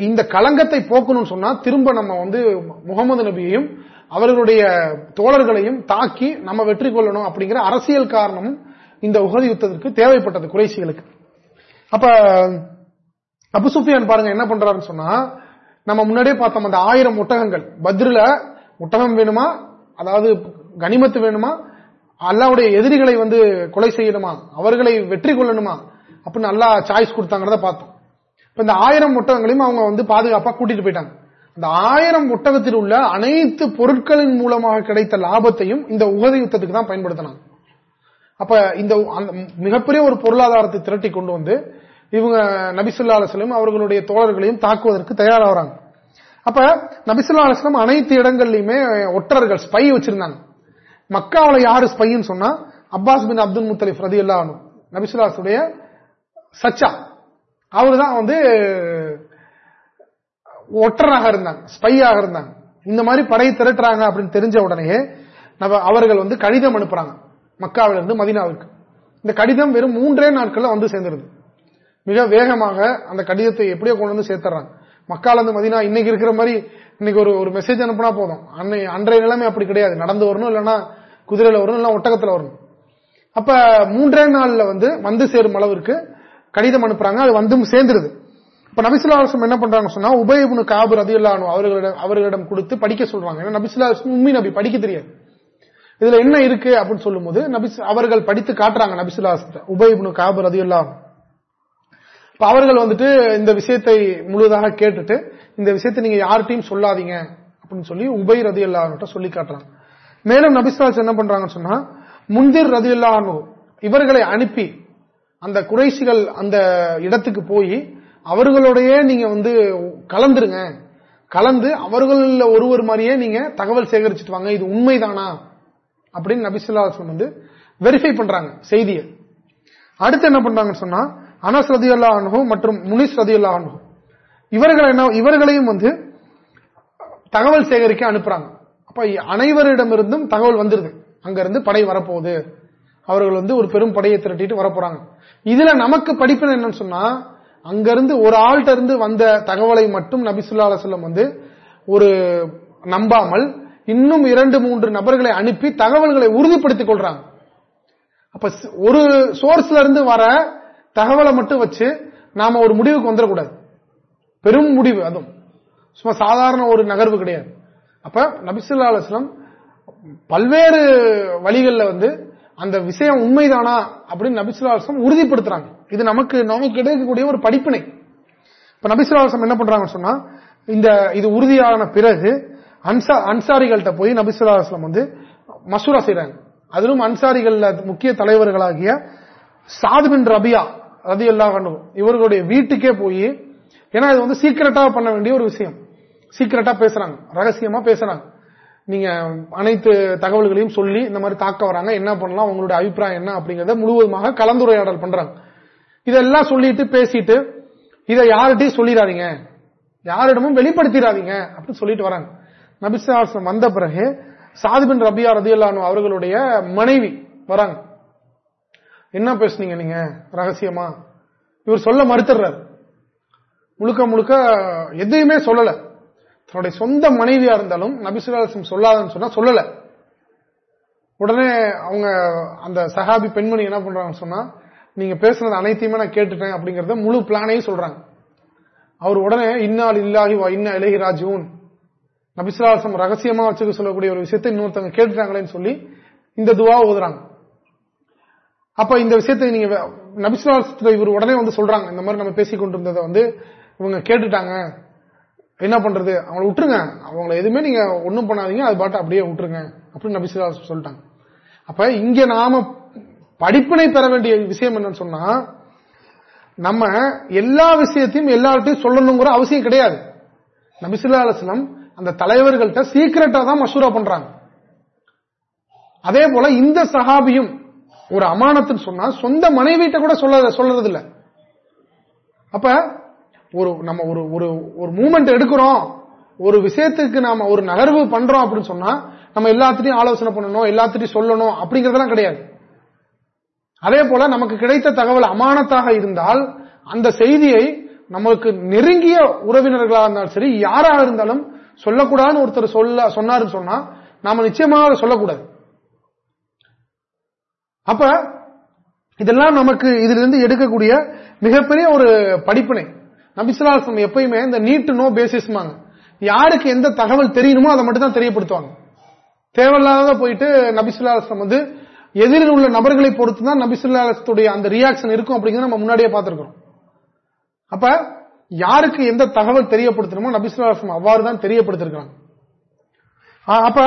இந்த களங்கத்தை போக்கணும்னு சொன்னா திரும்ப நம்ம வந்து முகமது நபியையும் அவர்களுடைய தோழர்களையும் தாக்கி நம்ம வெற்றி கொள்ளணும் அப்படிங்கிற அரசியல் காரணமும் இந்த உகதி யுத்தத்திற்கு தேவைப்பட்டது குறைசிகளுக்கு அப்ப அபுசுஃபியான் பாருங்க என்ன பண்றாருன்னு சொன்னா நம்ம முன்னாடியே பார்த்தோம் அந்த ஆயிரம் ஒட்டகங்கள். பத்ரில ஒட்டகம் வேணுமா? அதாவது கனிமத்து வேணுமா? அல்லாவுடைய எதிரிகளை வந்து கொலை செய்யணுமா? அவர்களை வெற்றி கொள்ளணுமா? அப்படின்னு நல்லா சாய்ஸ் கொடுத்தாங்கிறத பார்த்தோம். இப்ப இந்த ஆயிரம் ஒட்டகங்களையும் அவங்க வந்து பாதுகாப்பா கூட்டிட்டு போயிட்டாங்க. அந்த ஆயிரம் ஒட்டகத்தில் உள்ள அனைத்து பொருட்களின் மூலமாக கிடைத்த லாபத்தையும் இந்த உகதி யுத்தத்துக்கு தான் பயன்படுத்தினாங்க. அப்ப இந்த மிகப்பெரிய ஒரு பொருளாதாரத்தை திரட்டி கொண்டு வந்து இவங்க நபிசுல்லா அலுவலம் அவர்களுடைய தோழர்களையும் தாக்குவதற்கு தயாராகிறாங்க. அப்ப நபிசுல்லா அலுவலம் அனைத்து இடங்கள்லயுமே ஒற்றர்கள் ஸ்பை வச்சிருந்தாங்க. மக்காவில் யாரு ஸ்பைன்னு சொன்னா அப்பாஸ் பின் அப்துல் முத்தலிப் ரதி அல்லா நபிசுல்லாசுடைய சச்சா. அவரு தான் வந்து ஒற்றராக இருந்தாங்க ஸ்பையாக இருந்தாங்க. இந்த மாதிரி படை திரட்டுறாங்க அப்படின்னு தெரிஞ்ச உடனே அவர்கள் வந்து கடிதம் அனுப்புறாங்க மக்காவிலிருந்து மதினாவிற்கு. இந்த கடிதம் வெறும் மூன்றே நாட்கள்ல வந்து சேர்ந்துருது. மிக வேகமாக அந்த கடிதத்தை எப்படியோ கொண்டு வந்து சேர்த்துறாங்க. மக்கால இருந்து மதினா இன்னைக்கு இருக்கிற மாதிரி இன்னைக்கு ஒரு ஒரு மெசேஜ் அனுப்புனா போதும். அன்னை அன்றைய நிலைமை அப்படி கிடையாது. நடந்து வரணும் இல்லைன்னா குதிரையில வரணும் இல்லைன்னா ஒட்டகத்துல வரணும். அப்ப மூன்றே நாள்ல வந்து வந்து சேரும் அளவிற்கு கடிதம் அனுப்புறாங்க அது வந்தும் சேர்ந்துருது. இப்ப நபிசுல்லாசம் என்ன பண்றாங்க சொன்னா உபயபுனு காபு ரதியுல்லானு அவர்களிடம் அவர்களிடம் கொடுத்து படிக்க சொல்றாங்க. ஏன்னா நபிசுல்லாசம் உண்மை நபி படிக்க தெரியாது. இதுல என்ன இருக்கு அப்படின்னு சொல்லும் போது நபிஸ் அவர்கள் படித்து காட்டுறாங்க நபிசுல்லாசத்தை உபயபுனு காபு ரதியுல்லாம் இப்ப அவர்கள் வந்துட்டு இந்த விஷயத்தை முழுதாக கேட்டுட்டு இந்த விஷயத்தை நீங்க யார்கிட்டையும் சொல்லாதீங்க அப்படின்னு சொல்லி உபை ரதி சொல்லி காட்டுறாங்க. மேலும் நபிஸ்லாஸ் என்ன பண்றாங்கன்னு சொன்னா முந்திர் ரதி இவர்களை அனுப்பி அந்த குறைசிகள் அந்த இடத்துக்கு போய் அவர்களுடைய நீங்க வந்து கலந்துருங்க. கலந்து அவர்களில் ஒருவர் மாதிரியே நீங்க தகவல் சேகரிச்சுட்டு வாங்க. இது உண்மைதானா? அப்படின்னு நபிசுல்லாஸ்லம் வந்து வெரிஃபை பண்றாங்க செய்தியை. அடுத்து என்ன பண்றாங்கன்னு சொன்னா அனஸ் ரதி அனுகும் மற்றும் முனிஸ் ரதி அனுகும் இவர்கள் என்ன இவர்களையும் வந்து தகவல் சேகரிக்க அனுப்புறாங்க. அப்ப அனைவரிடமிருந்தும் தகவல் வந்துருது. அங்க இருந்து படை வரப்போகுது. அவர்கள் வந்து ஒரு பெரும் படையை திரட்டிட்டு வரப்போறாங்க. இதுல நமக்கு படிப்பு என்னன்னு சொன்னா அங்கிருந்து ஒரு ஆள்கிட்ட இருந்து வந்த தகவலை மட்டும் நபிசுல்லா அலுவலம் வந்து ஒரு நம்பாமல் இன்னும் இரண்டு மூன்று நபர்களை அனுப்பி தகவல்களை உறுதிப்படுத்திக் கொள்றாங்க. அப்ப ஒரு சோர்ஸ்ல இருந்து வர தகவலை மட்டும் வச்சு நாம ஒரு முடிவுக்கு வந்துடக்கூடாது. பெரும் முடிவு அதுவும். சும்மா சாதாரண ஒரு நகர்வு கிடையாது. அப்ப நபிசுல்லா அலுவலம் பல்வேறு வழிகளில் வந்து அந்த விஷயம் உண்மைதானா அப்படின்னு நபிசுலாசம் உறுதிப்படுத்துறாங்க. இது நமக்கு நமக்கு கிடைக்கக்கூடிய ஒரு படிப்பினை. இப்ப நபிசுலாசம் என்ன பண்றாங்கன்னு சொன்னா இந்த இது உறுதியான பிறகு அன்சா அன்சாரிகள்கிட்ட போய் நபிசுல்லாஸ்லம் வந்து மசூரா செய்யறாங்க அதிலும் அன்சாரிகள் முக்கிய தலைவர்களாகிய சாதுபின் ரபியா ரதி அல்லா இவர்களுடைய வீட்டுக்கே போய் ஏன்னா இது வந்து சீக்கிரட்டா பண்ண வேண்டிய ஒரு விஷயம். சீக்கிரட்டா பேசுறாங்க ரகசியமா பேசுறாங்க. நீங்க அனைத்து தகவல்களையும் சொல்லி இந்த மாதிரி தாக்க வராங்க. என்ன பண்ணலாம்? உங்களுடைய அபிப்பிராயம் என்ன அப்படிங்கறத முழுவதுமாக கலந்துரையாடல் பண்றாங்க. இதெல்லாம் சொல்லிட்டு பேசிட்டு இதை யார்கிட்டையும் சொல்லிடாதீங்க. யாரிடமும் வெளிப்படுத்திடாதீங்க அப்படின்னு சொல்லிட்டு வராங்க. நபிசாசம் வந்த பிறகு சாதிபின் ரபியா ரதியல்லானு அவர்களுடைய மனைவி வராங்க. என்ன பேசுனீங்க நீங்க? ரகசியமா? இவர் சொல்ல மறுத்துறாரு முழுக்க முழுக்க எதையுமே சொல்லல. தன்னுடைய சொந்த மனைவியா இருந்தாலும் நபிசுலாசம் சொல்லாதன்னு சொன்னா சொல்லல. உடனே அவங்க அந்த சஹாபி பெண்மணி என்ன பண்றாங்கன்னு சொன்னா நீங்க பேசுனது அனைத்தையுமே நான் கேட்டுட்டேன் அப்படிங்கறத முழு பிளானையும் சொல்றாங்க. அவர் உடனே இன்னால் இல்லாஹி வா இன்ன இலகி ராஜூன் நபிசுலாசம் ரகசியமா வச்சுக்க சொல்லக்கூடிய ஒரு விஷயத்தை இன்னொருத்தவங்க கேட்டுட்டாங்களேன்னு சொல்லி இந்த துவா ஓதுறாங்க. அப்ப இந்த விஷயத்தை நீங்க நபிசுலாசத்துல இவர் உடனே வந்து சொல்றாங்க. இந்த மாதிரி நம்ம பேசிக் கொண்டிருந்ததை வந்து இவங்க கேட்டுட்டாங்க. என்ன பண்றது? அவங்களை விட்டுருங்க. அவங்களை எதுவுமே நீங்க ஒன்றும் பண்ணாதீங்க. அது பாட்டு அப்படியே விட்டுருங்க. அப்படின்னு நபிசுல்லா சொல்லிட்டாங்க. அப்ப இங்க நாம படிப்பினை பெற வேண்டிய விஷயம் என்னன்னு சொன்னா நம்ம எல்லா விஷயத்தையும் எல்லார்ட்டையும் சொல்லணுங்கிற அவசியம் கிடையாது. நபிசுல்லா அலுவலம் அந்த தலைவர்கள்ட்ட சீக்கிரட்டா தான் மசூரா பண்றாங்க. அதே போல இந்த சஹாபியும் ஒரு அமானத்துன்னு சொன்னா சொந்த மனைவிட்ட கூட சொல்ல சொல்றது இல்ல அப்ப ஒரு நம்ம ஒரு ஒரு ஒரு மூமெண்ட் எடுக்கிறோம். ஒரு விஷயத்துக்கு நாம ஒரு நகர்வு பண்றோம் அப்படின்னு சொன்னா நம்ம எல்லாத்திட்டையும் ஆலோசனை பண்ணணும் எல்லாத்திட்டையும் சொல்லணும் அப்படிங்கறதெல்லாம் கிடையாது. அதே போல நமக்கு கிடைத்த தகவல் அமானத்தாக இருந்தால் அந்த செய்தியை நமக்கு நெருங்கிய உறவினர்களாக இருந்தாலும் சரி யாராக இருந்தாலும் சொல்லக்கூடாதுன்னு ஒருத்தர் சொல்ல சொன்னாருன்னு சொன்னா நாம நிச்சயமாக சொல்லக்கூடாது. அப்ப இதெல்லாம் நமக்கு இதுல இருந்து எடுக்கக்கூடிய மிகப்பெரிய ஒரு படிப்பினை. நபிசுலாசம் எப்பயுமே இந்த நீட் நோ பேசிஸ்மாங்க யாருக்கு எந்த தகவல் தெரியணுமோ அதை மட்டும் தான் தெரியப்படுத்துவாங்க. தேவையில்லாத போயிட்டு நபிசுலாசம் வந்து எதிரில் உள்ள நபர்களை பொறுத்து தான் நபிசுல்லாத்துடைய அந்த ரியாக்ஷன் இருக்கும் அப்படிங்கிறத நம்ம முன்னாடியே பார்த்திருக்கிறோம். அப்ப யாருக்கு எந்த தகவல் தெரியப்படுத்தணுமோ நபிசுல்லாசம் அவ்வாறு தான் தெரியப்படுத்திருக்கிறாங்க. அப்ப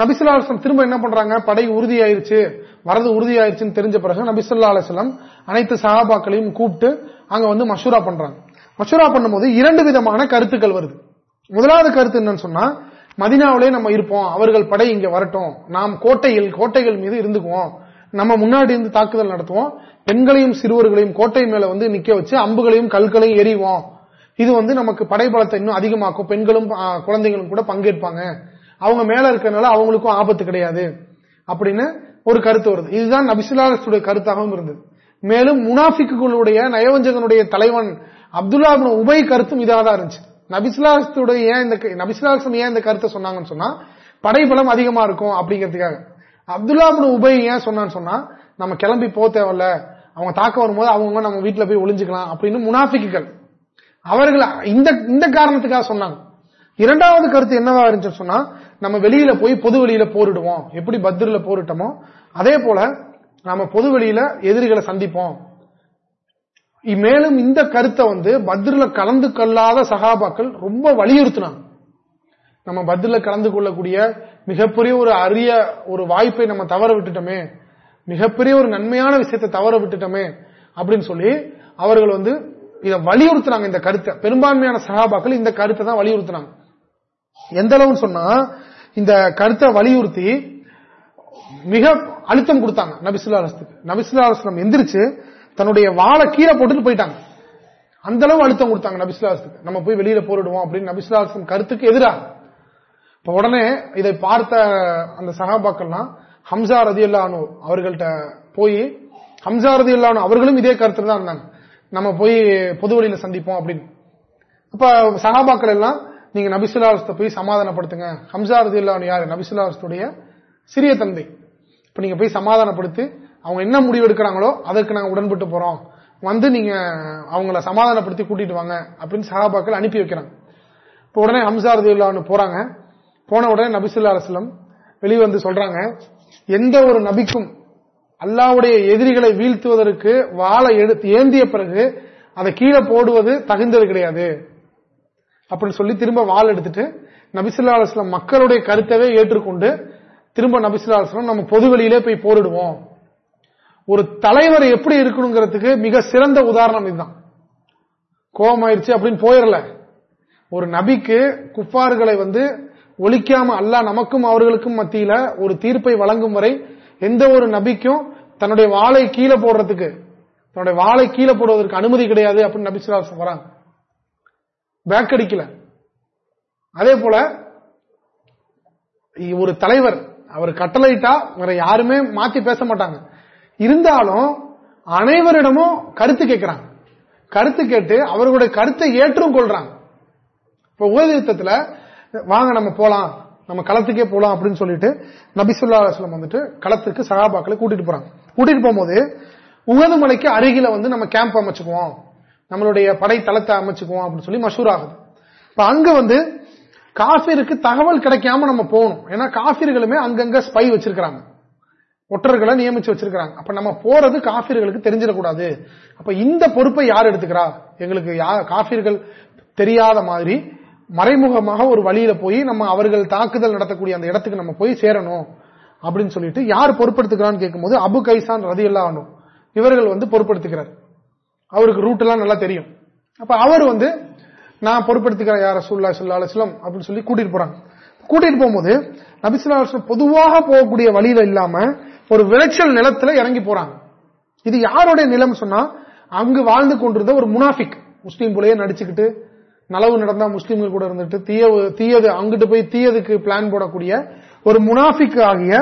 நபிசுல்லாசம் திரும்ப என்ன பண்றாங்க? படை உறுதியாயிருச்சு வரது உறுதியாயிருச்சுன்னு தெரிஞ்ச பிறகு நபிசுல்லா அலுவலம் அனைத்து சகாபாக்களையும் கூப்பிட்டு அங்க வந்து மஷூரா பண்றாங்க. மஷூரா பண்ணும்போது இரண்டு விதமான கருத்துக்கள் வருது. முதலாவது கருத்து என்னன்னு சொன்னா மதினாவிலே நம்ம இருப்போம் அவர்கள் படை இங்க வரட்டும் நாம் கோட்டைகள் கோட்டைகள் மீது இருந்துக்குவோம் நம்ம முன்னாடி இருந்து தாக்குதல் நடத்துவோம் பெண்களையும் சிறுவர்களையும் கோட்டை மேல வந்து நிக்க வச்சு அம்புகளையும் கல்களையும் எறிவோம். இது வந்து நமக்கு படைபலத்தை இன்னும் அதிகமாக்கும் பெண்களும் குழந்தைகளும் கூட பங்கேற்பாங்க. அவங்க மேல இருக்கிறதுனால அவங்களுக்கும் ஆபத்து கிடையாது. அப்படின்னு ஒரு கருத்து வருது. இதுதான் நபிசுல்லாசுடைய கருத்தாகவும் இருந்தது. மேலும் முனாஃபிக்குகளுடைய நயவஞ்சகனுடைய தலைவன் அப்துல்லா உபை கருத்தும் இதாக தான் இருந்துச்சு நபிசுல்லாசுடைய ஏன் இந்த நபிசுல்லாசம் ஏன் இந்த கருத்தை சொன்னாங்கன்னு சொன்னா படைபலம் அதிகமா இருக்கும் அப்படிங்கிறதுக்காக. அப்துல்லா உபை ஏன் சொன்னான்னு சொன்னா நம்ம கிளம்பி போக தேவையில்ல அவங்க தாக்க வரும்போது அவங்க நம்ம வீட்டுல போய் ஒளிஞ்சுக்கலாம் அப்படின்னு முனாஃபிக்குகள். அவர்கள் இந்த இந்த காரணத்துக்காக சொன்னாங்க. இரண்டாவது கருத்து என்னவா இருந்துச்சு சொன்னா நம்ம வெளியில போய் பொது வெளியில போரிடுவோம். எப்படி பத்ரில போரிட்டோமோ அதே போல நம்ம பொது வெளியில எதிரிகளை சந்திப்போம். மேலும் இந்த கருத்தை வந்து பத்ரில கலந்து கொள்ளாத சகாபாக்கள் ரொம்ப வலியுறுத்தினாங்க. நம்ம பத்ரில கலந்து கொள்ளக்கூடிய மிகப்பெரிய ஒரு அரிய ஒரு வாய்ப்பை நம்ம தவற விட்டுட்டோமே மிகப்பெரிய ஒரு நன்மையான விஷயத்தை தவற விட்டுட்டோமே அப்படின்னு சொல்லி அவர்கள் வந்து இதை வலியுறுத்தினாங்க இந்த கருத்தை. பெரும்பான்மையான சகாபாக்கள் இந்த கருத்தை தான் வலியுறுத்தினாங்க. எந்த அளவுன்னு சொன்னா இந்த கருத்தை வலியுறுத்தி மிக அழுத்தம் கொடுத்தாங்க. நபிசுல்லா அரசுக்கு நபிசுல்லா நம்ம எந்திரிச்சு தன்னுடைய வாழை கீழே போட்டுட்டு போயிட்டாங்க. அந்த அளவு அழுத்தம் கொடுத்தாங்க நபிசுல்லா நம்ம போய் வெளியில போரிடுவோம் அப்படின்னு நபிசுல்லா கருத்துக்கு எதிராக. இப்ப உடனே இதை பார்த்த அந்த சகாபாக்கள்லாம் ஹம்சா ரதி அல்லானு அவர்கள்ட்ட போய் ஹம்சா ரதி அல்லானு அவர்களும் இதே கருத்துல தான் இருந்தாங்க. நம்ம போய் பொது வழியில சந்திப்போம் அப்படின்னு. அப்ப சகாபாக்கள் எல்லாம் நீங்க நபிசுல்லாஸ்த போய் சமாதானப்படுத்துங்க. ஹம்சா ரதி அல்லானு யாரு? நபிசுல்லாஸ்துடைய சிறிய தந்தை. இப்ப நீங்க போய் சமாதானப்படுத்தி அவங்க என்ன முடிவு எடுக்கிறாங்களோ அதற்கு நாங்க உடன்பட்டு போறோம். வந்து நீங்க அவங்கள சமாதானப்படுத்தி கூட்டிட்டு வாங்க அப்படின்னு சகாபாக்கள் அனுப்பி வைக்கிறாங்க. இப்போ உடனே ஹம்சா ரதி போறாங்க. போன உடனே நபிசுல்லா அலுவலம் வெளியே வந்து சொல்றாங்க எந்த ஒரு நபிக்கும் அல்லாவுடைய எதிரிகளை வீழ்த்துவதற்கு வாழை எடுத்து ஏந்திய பிறகு அதை கீழே போடுவது தகுந்தது கிடையாது. அப்படின்னு சொல்லி திரும்ப வாள் எடுத்துட்டு நபிசுல்லா அலுவலம் மக்களுடைய கருத்தவே ஏற்றுக்கொண்டு திரும்ப நபிசுல்லா அலுவலம் நம்ம பொது வெளியிலே போய் போரிடுவோம். ஒரு தலைவர் எப்படி இருக்கணுங்கிறதுக்கு மிக சிறந்த உதாரணம் இதுதான். ஆயிடுச்சு அப்படின்னு போயிடல ஒரு நபிக்கு குப்பார்களை வந்து ஒழிக்காம அல்ல நமக்கும் அவர்களுக்கும் மத்தியில ஒரு தீர்ப்பை வழங்கும் வரை எந்த ஒரு நபிக்கும் தன்னுடைய வாளை கீழே போடுறதுக்கு தன்னுடைய வாளை கீழே போடுவதற்கு அனுமதி கிடையாது அப்படின்னு நபிசுரா வராங்க பேக் அடிக்கல. அதே போல ஒரு தலைவர் அவர் கட்டளையிட்டா வேற யாருமே மாத்தி பேச மாட்டாங்க. இருந்தாலும் அனைவரிடமும் கருத்து கேட்கிறாங்க. கருத்து கேட்டு அவர்களுடைய கருத்தை ஏற்றும் கொள்றாங்க. இப்ப உலக யுத்தத்துல வாங்க நம்ம போலாம் நம்ம களத்துக்கே போலாம் அப்படின்னு சொல்லிட்டு நபிசுல்லா அலுவலம் வந்துட்டு களத்துக்கு சகாபாக்களை கூட்டிட்டு போறாங்க. கூட்டிட்டு போகும்போது உகது மலைக்கு அருகில வந்து நம்ம கேம்ப் அமைச்சுக்குவோம். நம்மளுடைய படை தளத்தை அமைச்சுக்குவோம் அப்படின்னு சொல்லி மஷூர் ஆகுது. இப்ப அங்க வந்து காஃபிருக்கு தகவல் கிடைக்காம நம்ம போகணும். ஏன்னா காஃபிர்களுமே அங்கங்க ஸ்பை வச்சிருக்கிறாங்க. ஒற்றர்களை நியமிச்சு வச்சிருக்கிறாங்க. அப்ப நம்ம போறது காபிர்களுக்கு தெரிஞ்சிடக்கூடாது. அப்ப இந்த பொறுப்பை யார் எடுத்துக்கிறா? எங்களுக்கு காஃபிர்கள் தெரியாத மாதிரி மறைமுகமாக ஒரு வழியில போய் நம்ம அவர்கள் தாக்குதல் நடத்தக்கூடிய அந்த இடத்துக்கு நம்ம போய் சேரணும் அப்படின்னு சொல்லிட்டு யார் பொறுப்படுத்துக்கிறான்னு கேட்கும்போது அபு கைசான் ரதி எல்லாம் இவர்கள் வந்து பொறுப்படுத்துக்கிறார். அவருக்கு ரூட் எல்லாம் நல்லா தெரியும். அப்ப அவர் வந்து நான் பொறுப்படுத்துக்கிறேன் யார சுல்லா சுல்லா அலுவலம் அப்படின்னு சொல்லி கூட்டிட்டு போறாங்க. கூட்டிட்டு போகும்போது நபிசுல்லா பொதுவாக போகக்கூடிய வழியில இல்லாம ஒரு விளைச்சல் நிலத்துல இறங்கி போறாங்க. இது யாருடைய நிலம் சொன்னா அங்கு வாழ்ந்து கொண்டிருந்த ஒரு முனாஃபிக். முஸ்லீம் போலயே நடிச்சுக்கிட்டு நலவு நடந்தா முஸ்லீம்கள் கூட இருந்துட்டு தீய தீயது அங்கிட்டு போய் தீயதுக்கு பிளான் போடக்கூடிய ஒரு முனாஃபிக் ஆகிய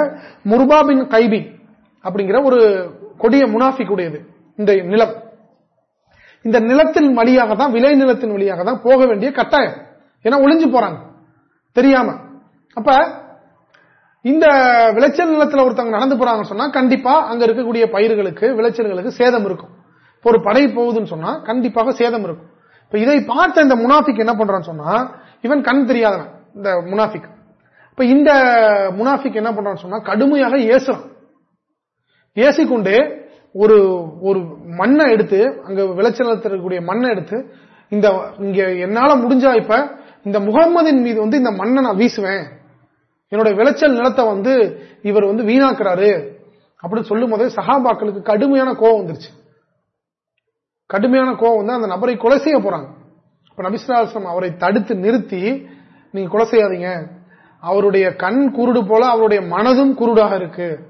முர்பாபின் கைபி அப்படிங்கிற ஒரு கொடிய முனாஃபிக் உடையது இந்த நிலம். இந்த நிலத்தின் வழியாக தான் விளை நிலத்தின் வழியாக தான் போக வேண்டிய கட்டாயம். ஏன்னா ஒளிஞ்சு போறாங்க. தெரியாம. அப்ப இந்த விளைச்சல் நிலத்தில் ஒருத்தவங்க நடந்து போறாங்கன்னு சொன்னா கண்டிப்பா அங்க இருக்கக்கூடிய பயிர்களுக்கு விளைச்சல்களுக்கு சேதம் இருக்கும். ஒரு படை போகுதுன்னு சொன்னா கண்டிப்பாக சேதம் இருக்கும். இப்ப இதை பார்த்த இந்த முனாஃபிக் என்ன பண்றான்னு சொன்னா இவன் கண் தெரியாதவன் இந்த முனாஃபிக். இப்ப இந்த முனாஃபிக் என்ன பண்றான்னு சொன்னா கடுமையாக ஏசுறான். ஏசிக்கொண்டு ஒரு ஒரு மண்ணை எடுத்து அங்க விளைச்சல் இருக்கக்கூடிய மண்ணை எடுத்து இந்த இங்க என்னால முடிஞ்சா இப்ப இந்த முகம்மதின் மீது வந்து இந்த மண்ணை நான் வீசுவேன். என்னுடைய விளைச்சல் நிலத்தை வந்து இவர் வந்து வீணாக்குறாரு அப்படின்னு சொல்லும் போதே சஹாபாக்களுக்கு கடுமையான கோவம் வந்துருச்சு. கடுமையான கோவம் வந்து அந்த நபரை கொலை செய்ய போறாங்க. இப்ப நபிசுலாசம் அவரை தடுத்து நிறுத்தி நீங்க கொலை செய்யாதீங்க. அவருடைய கண் குருடு போல அவருடைய மனதும் குருடாக இருக்கு.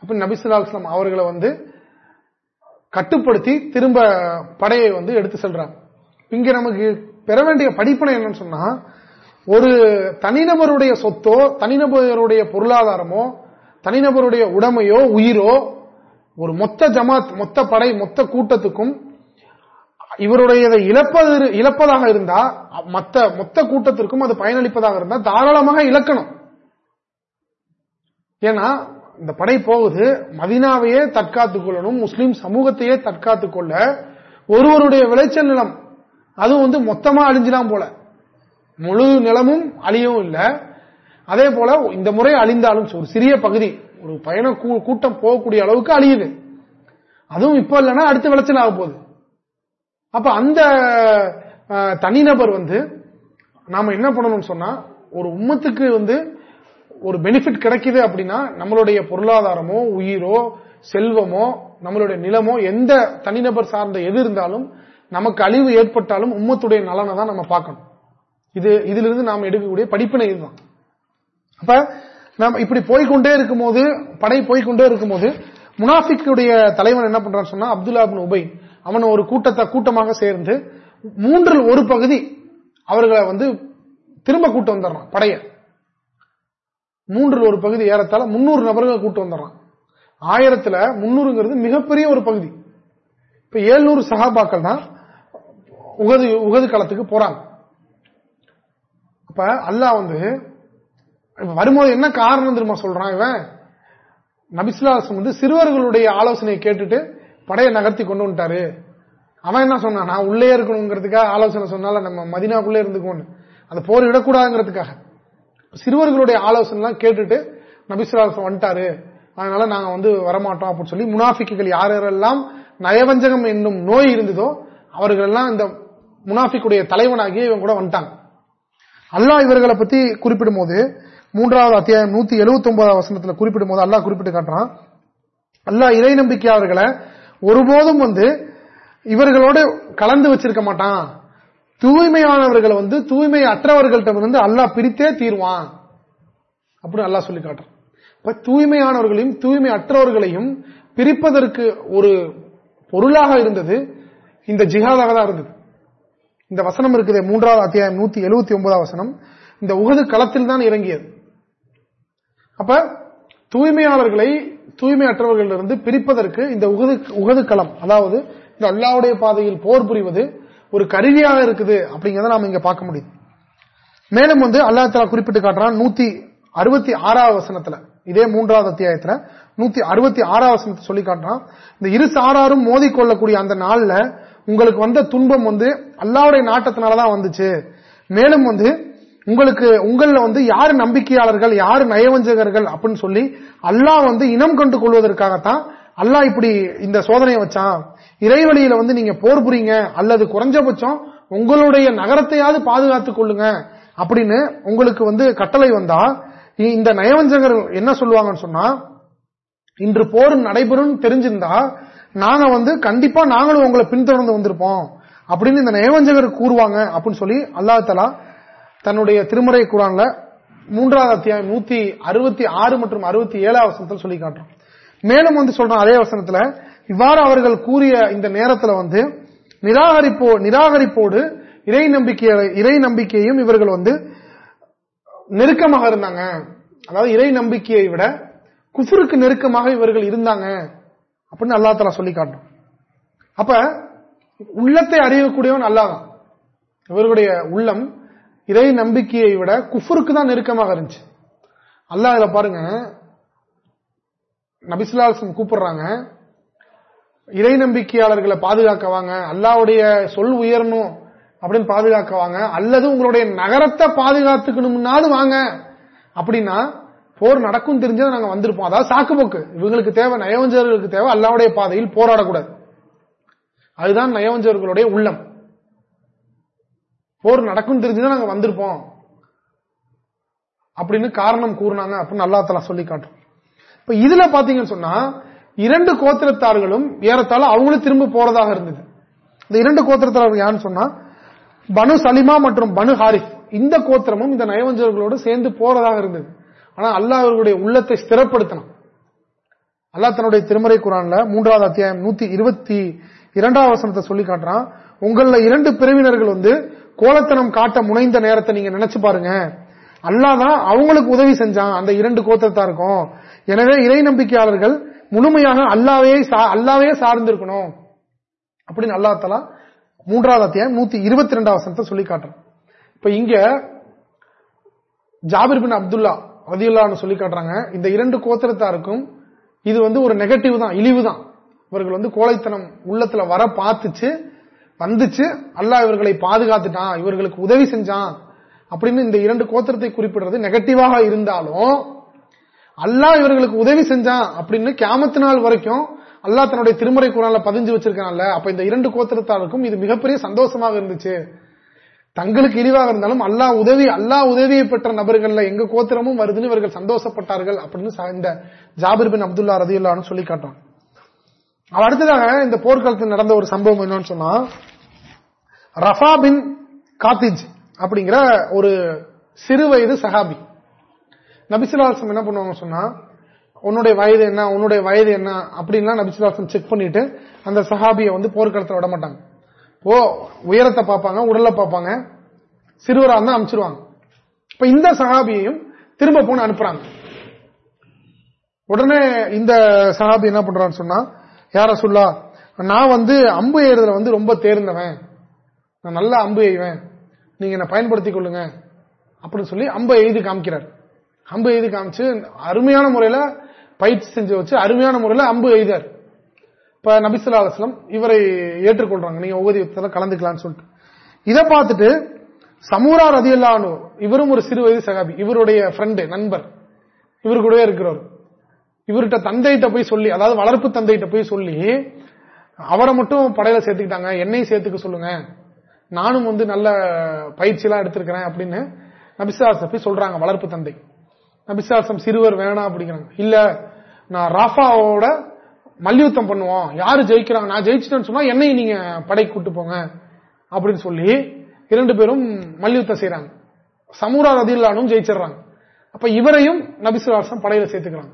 அப்படின்னு நபிசுலாஸ்லாம் அவர்களை வந்து கட்டுப்படுத்தி திரும்ப படையை வந்து எடுத்து செல்றாங்க. இங்க நமக்கு பெற வேண்டிய படிப்பனை என்னன்னு சொன்னா ஒரு தனிநபருடைய சொத்தோ தனிநபருடைய பொருளாதாரமோ தனிநபருடைய உடமையோ உயிரோ ஒரு மொத்த ஜமாத் மொத்த படை மொத்த கூட்டத்துக்கும் இவருடைய இழப்பது இழப்பதாக இருந்தா மத்த மொத்த கூட்டத்திற்கும் அது பயனளிப்பதாக இருந்தா தாராளமாக இழக்கணும். ஏன்னா இந்த படை போகுது மதினாவையே தற்காத்துக் கொள்ளணும் முஸ்லீம் சமூகத்தையே தற்காத்துக் கொள்ள ஒருவருடைய விளைச்சல் நிலம் அதுவும் வந்து மொத்தமா அழிஞ்சலாம் போல. முழு நிலமும் அழியவும் இல்லை. அதே போல இந்த முறை அழிந்தாலும் ஒரு சிறிய பகுதி ஒரு பயண கூட்டம் போகக்கூடிய அளவுக்கு அழியுது. அதுவும் இப்ப இல்லைன்னா அடுத்த விளைச்சல் ஆக போகுது. அப்ப அந்த தனிநபர் வந்து நாம என்ன பண்ணணும் சொன்னா ஒரு உம்மத்துக்கு வந்து ஒரு பெனிஃபிட் கிடைக்குது அப்படின்னா நம்மளுடைய பொருளாதாரமோ உயிரோ செல்வமோ நம்மளுடைய நிலமோ எந்த தனிநபர் சார்ந்த எது இருந்தாலும் நமக்கு அழிவு ஏற்பட்டாலும் உம்மத்துடைய நலனை தான் நம்ம பார்க்கணும். இது இதிலிருந்து நாம் எடுக்கக்கூடிய படிப்பினை இதுதான். அப்ப நாம் இப்படி போய்கொண்டே இருக்கும்போது படை போய்கொண்டே இருக்கும்போது முனாஃபிக்குடைய தலைவன் என்ன பண்றான்னு சொன்னா அப்துல்லா உபை அவன் ஒரு கூட்டத்தை கூட்டமாக சேர்ந்து மூன்றில் ஒரு பகுதி அவர்களை வந்து திரும்ப கூட்டு வந்துடுறான் படைய. மூன்றில் ஒரு பகுதி ஏறத்தால முன்னூறு நபர்கள் கூட்டு வந்துடுறான். ஆயிரத்துல முன்னூறுங்கிறது மிகப்பெரிய ஒரு பகுதி. இப்ப ஏழ்நூறு சகாபாக்கள் தான் உகது உகது களத்துக்கு போறாங்க. அப்ப அல்லாஹ் வந்து வரும்போது என்ன காரணம் தெரியுமா சொல்றான் இவன்? நபிசுலாசம் வந்து சிறுவர்களுடைய ஆலோசனையை கேட்டுட்டு படையை நகர்த்தி கொண்டு வந்துட்டாரு. அவன் என்ன சொன்னான்? நான் உள்ளே இருக்கணுங்கிறதுக்காக ஆலோசனை சொன்னால நம்ம மதினாக்குள்ளே இருந்துக்கோன்னு அந்த போர் விடக்கூடாதுங்கிறதுக்காக. சிறுவர்களுடைய ஆலோசனை கேட்டுட்டு நபிசுலாசம் வந்துட்டாரு. அதனால நாங்க வந்து வரமாட்டோம் அப்படின்னு சொல்லி முனாஃபிக்குகள் யாரெல்லாம் நயவஞ்சகம் என்னும் நோய் இருந்ததோ அவர்கள் எல்லாம் இந்த முனாஃபிக்குடைய தலைவனாகிய இவன் கூட வந்துட்டாங்க அல்லாஹ் இவர்களை பத்தி குறிப்பிடும் போது மூன்றாவது அத்தியாயம் நூத்தி எழுபத்தி ஒன்பதாவது வசனத்துல குறிப்பிடும் போது அல்லாஹ் குறிப்பிட்டு காட்டுறான். அல்லாஹ் இறை நம்பிக்கையாளர்களை ஒருபோதும் வந்து இவர்களோடு கலந்து வச்சிருக்க மாட்டான். தூய்மையானவர்களை வந்து தூய்மை அற்றவர்கள்ட்ட வந்து அல்லாஹ் பிரித்தே தீர்வான். அப்படின்னு அல்லாஹ் சொல்லி காட்டுறான். இப்ப தூய்மையானவர்களையும் தூய்மை அற்றவர்களையும் பிரிப்பதற்கு ஒரு பொருளாக இருந்தது. இந்த ஜிஹாதாக தான் இருந்தது. இந்த வசனம் இருக்குது மூன்றாவது அத்தியாயம் நூத்தி எழுபத்தி ஒன்பதாம் வசனம். இந்த உகது களத்தில் தான் இறங்கியது. அப்ப தூய்மையாளர்களை தூய்மையற்றவர்களிலிருந்து பிரிப்பதற்கு இந்த உகது உகது களம் அதாவது இந்த அல்லாவுடைய பாதையில் போர் புரிவது ஒரு கருவியாக இருக்குது அப்படிங்கறத நாம இங்க பார்க்க முடியும் மேலும் வந்து அல்லா தலா குறிப்பிட்டு காட்டுறான் நூத்தி அறுபத்தி ஆறாவது வசனத்துல இதே மூன்றாவது அத்தியாயத்துல நூத்தி அறுபத்தி ஆறாவது வசனத்தை சொல்லி காட்டுறான். இந்த இரு சாராரும் மோதி கொள்ளக்கூடிய அந்த நாள்ல உங்களுக்கு வந்த துன்பம் வந்து அல்லாவுடைய நாட்டத்தினாலதான் வந்துச்சு. மேலும் வந்து உங்களுக்கு உங்கள வந்து யாரு நம்பிக்கையாளர்கள் யாரு நயவஞ்சகர்கள் அப்படின்னு சொல்லி அல்லாஹ் வந்து இனம் கண்டு கொள்வதற்காகத்தான் அல்லாஹ் இப்படி இந்த சோதனையை வச்சான். இறைவழியில வந்து நீங்க போர் புரியுங்க அல்லது குறைஞ்சபட்சம் உங்களுடைய நகரத்தையாவது பாதுகாத்துக் கொள்ளுங்க அப்படின்னு உங்களுக்கு வந்து கட்டளை வந்தா இந்த நயவஞ்சகர் என்ன சொல்லுவாங்கன்னு சொன்னா இன்று போர் நடைபெறும் தெரிஞ்சிருந்தா நாங்க வந்து கண்டிப்பா நாங்களும் உங்களை பின்தொடர்ந்து வந்திருப்போம் அப்படின்னு இந்த நயவஞ்சகர் கூறுவாங்க அப்படின்னு சொல்லி அல்லா தலா தன்னுடைய திருமுறை குரான்ல மூன்றாவது அத்தியாயம் நூத்தி அறுபத்தி ஆறு மற்றும் அறுபத்தி ஏழாவது வசனத்தில் சொல்லி காட்டுறோம். மேலும் வந்து சொல்றோம் அதே வசனத்துல இவ்வாறு அவர்கள் கூறிய இந்த நேரத்துல வந்து நிராகரிப்போ நிராகரிப்போடு இறை நம்பிக்கைய இறை நம்பிக்கையும் இவர்கள் வந்து நெருக்கமாக இருந்தாங்க. அதாவது இறை நம்பிக்கையை விட குஃபருக்கு நெருக்கமாக இவர்கள் இருந்தாங்க. அப்படின்னு அல்லா தலா சொல்லி காட்டும் அப்ப உள்ளத்தை அறியக்கூடியவன் அல்லாதான் இவருடைய உள்ளம் இறை நம்பிக்கையை விட குஃபருக்கு தான் நெருக்கமாக இருந்துச்சு. அல்லா இதில் பாருங்க. நபிசுலாசன் கூப்பிடுறாங்க. இறை நம்பிக்கையாளர்களை பாதுகாக்கவாங்க அல்லாவுடைய சொல் உயரணும் அப்படின்னு பாதுகாக்கவாங்க அல்லது உங்களுடைய நகரத்தை பாதுகாத்துக்கணும்னாலும் வாங்க. அப்படின்னா போர் நடக்கும் தெரிஞ்சதை நாங்க வந்திருப்போம். அதாவது சாக்கு போக்கு. இவங்களுக்கு தேவை நயவஞ்சர்களுக்கு தேவை அல்லாவுடைய பாதையில் போராடக்கூடாது. அதுதான் நயவஞ்சர்களுடைய உள்ளம். போர் நடக்கும் தெரிஞ்சுதான் நாங்க வந்திருப்போம். அப்படின்னு காரணம் கூறினாங்க அப்படின்னு அல்லா தலா சொல்லி காட்டும் இப்ப இதுல பாத்தீங்கன்னு சொன்னா இரண்டு கோத்திரத்தார்களும் ஏறத்தாழ அவங்களும் திரும்ப போறதாக இருந்தது. இந்த இரண்டு கோத்திரத்தார்கள் யாருன்னு சொன்னா பனு சலிமா மற்றும் பனு ஹாரிஃப் இந்த கோத்திரமும் இந்த நயவஞ்சர்களோடு சேர்ந்து போறதாக இருந்தது. ஆனா அல்லாஹ் அவர்களுடைய உள்ளத்தை ஸ்திரப்படுத்தினான் அல்லாஹ் தன்னுடைய திருமறை குரான்ல மூன்றாவது அத்தியாயம் நூத்தி இருபத்தி இரண்டாவது வசனத்தை சொல்லி காட்டுறான். உங்கள இரண்டு பிரிவினர்கள் வந்து கோலத்தனம் காட்ட முனைந்த நேரத்தை நீங்க நினைச்சு பாருங்க. அல்லாதான் அவங்களுக்கு உதவி செஞ்சான். அந்த இரண்டு கோத்திரத்தா இருக்கும். எனவே இறை நம்பிக்கையாளர்கள் முழுமையாக அல்லாவே அல்லாவே சார்ந்திருக்கணும். அப்படின்னு அல்லா தலா மூன்றாவது அத்தியாயம் நூத்தி இருபத்தி ரெண்டாவது வசனத்தை சொல்லி காட்டுறான். இப்ப இங்க ஜாபிர் பின் அப்துல்லா ரதியுல்லான்னு சொல்லி காட்டுறாங்க. இந்த இரண்டு கோத்திரத்தாருக்கும் இது வந்து ஒரு நெகட்டிவ் தான் இழிவு தான் இவர்கள் வந்து கோழைத்தனம் உள்ளத்துல வர பார்த்துச்சு வந்துச்சு. அல்லாஹ் இவர்களை பாதுகாத்துட்டான் இவர்களுக்கு உதவி செஞ்சான் அப்படின்னு இந்த இரண்டு கோத்திரத்தை குறிப்பிடுறது நெகட்டிவாக இருந்தாலும் அல்லாஹ் இவர்களுக்கு உதவி செஞ்சான் அப்படின்னு கேமத்து நாள் வரைக்கும் அல்லாஹ் தன்னுடைய திருமுறை குரான்ல பதிஞ்சு வச்சிருக்கான்ல. அப்ப இந்த இரண்டு கோத்திரத்தாருக்கும் இது மிகப்பெரிய சந்தோஷமாக இருந்துச்சு. தங்களுக்கு இழிவாக இருந்தாலும் அல்லா உதவி அல்லா உதவியை பெற்ற நபர்கள்ல எங்க கோத்திரமும் வருதுன்னு இவர்கள் சந்தோஷப்பட்டார்கள் அப்படின்னு இந்த ஜாபிர் பின் அப்துல்லா ரதியுல்லான்னு சொல்லி காட்டும் அடுத்ததாக இந்த போர்க்காலத்தில் நடந்த ஒரு சம்பவம் என்னன்னு சொன்னா ரஃபா பின் காத்திஜ் அப்படிங்கிற ஒரு சிறு வயது சஹாபி. நபிசுலாசம் என்ன பண்ணுவாங்க சொன்னா உன்னுடைய வயது என்ன உன்னுடைய வயது என்ன அப்படின்லாம் நபிசுலாசம் செக் பண்ணிட்டு அந்த சஹாபியை வந்து போர்க்களத்தில் விட மாட்டாங்க. ஓ உயரத்தை பார்ப்பாங்க உடலை பார்ப்பாங்க. சிறுவரா இருந்தா அனுப்பிச்சிருவாங்க இப்ப இந்த சகாபியையும் திரும்ப போன அனுப்புறாங்க. உடனே இந்த சகாபி என்ன பண்றான்னு சொன்னா யார சொல்லா நான் வந்து அம்பு ஏறுதல வந்து ரொம்ப தேர்ந்தவன். நான் நல்லா அம்பு எய்வேன் நீங்க என்ன பயன்படுத்திக் கொள்ளுங்க. அப்படின்னு சொல்லி அம்பை எழுதி காமிக்கிறார். அம்பு எழுதி காமிச்சு அருமையான முறையில பயிற்சி செஞ்சு வச்சு அருமையான முறையில அம்பு எய்தார் இப்ப நபிசுல்லா அலுவலம் இவரை ஏற்றுக்கொள்றாங்க. நீங்க உபதி கலந்துக்கலாம்னு சொல்லிட்டு. இதை பார்த்துட்டு சமூரா ரதியல்லானு இவரும் ஒரு சிறு வயது சகாபி. இவருடைய ஃப்ரெண்டு நண்பர். இவரு கூட இருக்கிறவர் இவர்கிட்ட தந்தைகிட்ட போய் சொல்லி அதாவது வளர்ப்பு தந்தைகிட்ட போய் சொல்லி அவரை மட்டும் படையில சேர்த்துக்கிட்டாங்க. என்னையும் சேர்த்துக்க சொல்லுங்க. நானும் வந்து நல்ல பயிற்சி எல்லாம் எடுத்திருக்கிறேன் அப்படின்னு நபிசாசம் போய் சொல்றாங்க வளர்ப்பு தந்தை. நபிசாசம் சிறுவர் வேணாம் அப்படிங்கிறாங்க. இல்ல நான் ராஃபாவோட மல்யுத்தம் பண்ணுவோம். யாரு ஜெயிக்கிறாங்க? நான் ஜெயிச்சிட்டேன்னு சொன்னா என்னை நீங்க படை கூட்டு போங்க அப்படின்னு சொல்லி இரண்டு பேரும் மல்யுத்தம் செய்யறாங்க சமூரா ரதில்லானும் ஜெயிச்சிடறாங்க. அப்ப இவரையும் நபிசுவாசம் படையில சேர்த்துக்கிறாங்க.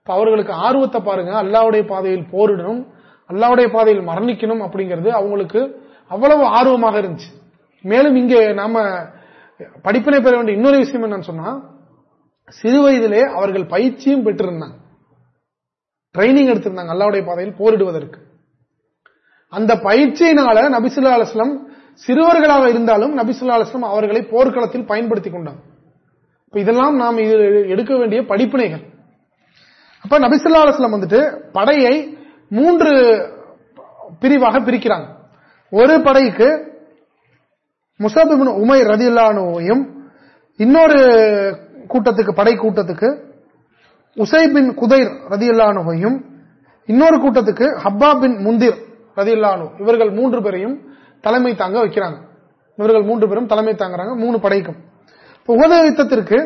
இப்ப அவர்களுக்கு ஆர்வத்தை பாருங்க. அல்லாவுடைய பாதையில் போரிடணும். அல்லாவுடைய பாதையில் மரணிக்கணும் அப்படிங்கிறது அவங்களுக்கு அவ்வளவு ஆர்வமாக இருந்துச்சு. மேலும் இங்கே நாம படிப்பினை பெற வேண்டிய இன்னொரு விஷயம் என்னன்னு சொன்னா சிறு வயதிலே அவர்கள் பயிற்சியும் பெற்றிருந்தாங்க. ட்ரைனிங் எடுத்திருந்தாங்க அல்லாவுடைய பாதையில் போரிடுவதற்கு. அந்த பயிற்சியினால நபிசுல்லா அலுவலம் சிறுவர்களாக இருந்தாலும் நபிசுல்லா அலுவலம் அவர்களை போர்க்களத்தில் பயன்படுத்திக் கொண்டாங்க இதெல்லாம் நாம் இது எடுக்க வேண்டிய படிப்பினைகள். அப்ப நபிசுல்லா அலுவலம் வந்துட்டு படையை மூன்று பிரிவாக பிரிக்கிறாங்க. ஒரு படைக்கு முசாபிபின் உமை ரதில்லானுவையும் இன்னொரு கூட்டத்துக்கு படை கூட்டத்துக்கு உசைபின் குதைர் ரதியுல்லானுவையும் இன்னொரு கூட்டத்துக்கு ஹப்பா பின் முந்திர் ரதியுல்லானு இவர்கள் மூன்று பேரையும் தலைமை தாங்க வைக்கிறாங்க. இவர்கள் மூன்று பேரும் தலைமை தாங்குறாங்க மூணு படைக்கும். உகத யுத்தத்திற்கு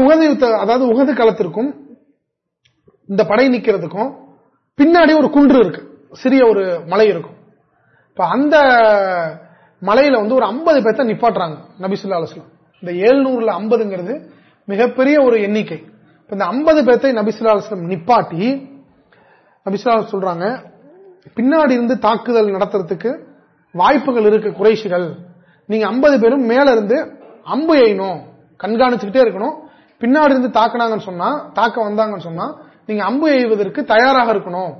உகத யுத்த அதாவது உகது களத்திற்கும் இந்த படை நிக்கிறதுக்கும் பின்னாடி ஒரு குன்று இருக்கு. சிறிய ஒரு மலை இருக்கும். இப்ப அந்த மலையில வந்து ஒரு ஐம்பது பேர்த்த நிப்பாட்டுறாங்க நபிசுல்லா அலுவலம் இந்த ஏழ்நூறுல ஐம்பதுங்கிறது மிகப்பெரிய ஒரு எண்ணிக்கை. இந்த ஐம்பது பேர்த்தை நபிசுல்லாஸ்லம் நிப்பாட்டி நபிசுல்லா சொல்றாங்க பின்னாடி இருந்து தாக்குதல் நடத்துறதுக்கு வாய்ப்புகள் இருக்கு குறைஷிகள். நீங்க ஐம்பது பேரும் மேல இருந்து அம்பு எய்யணும் கண்காணிச்சுக்கிட்டே இருக்கணும். பின்னாடி இருந்து தாக்குனாங்கன்னு சொன்னா தாக்க வந்தாங்கன்னு சொன்னா நீங்க அம்பு எய்வதற்கு தயாராக இருக்கணும்.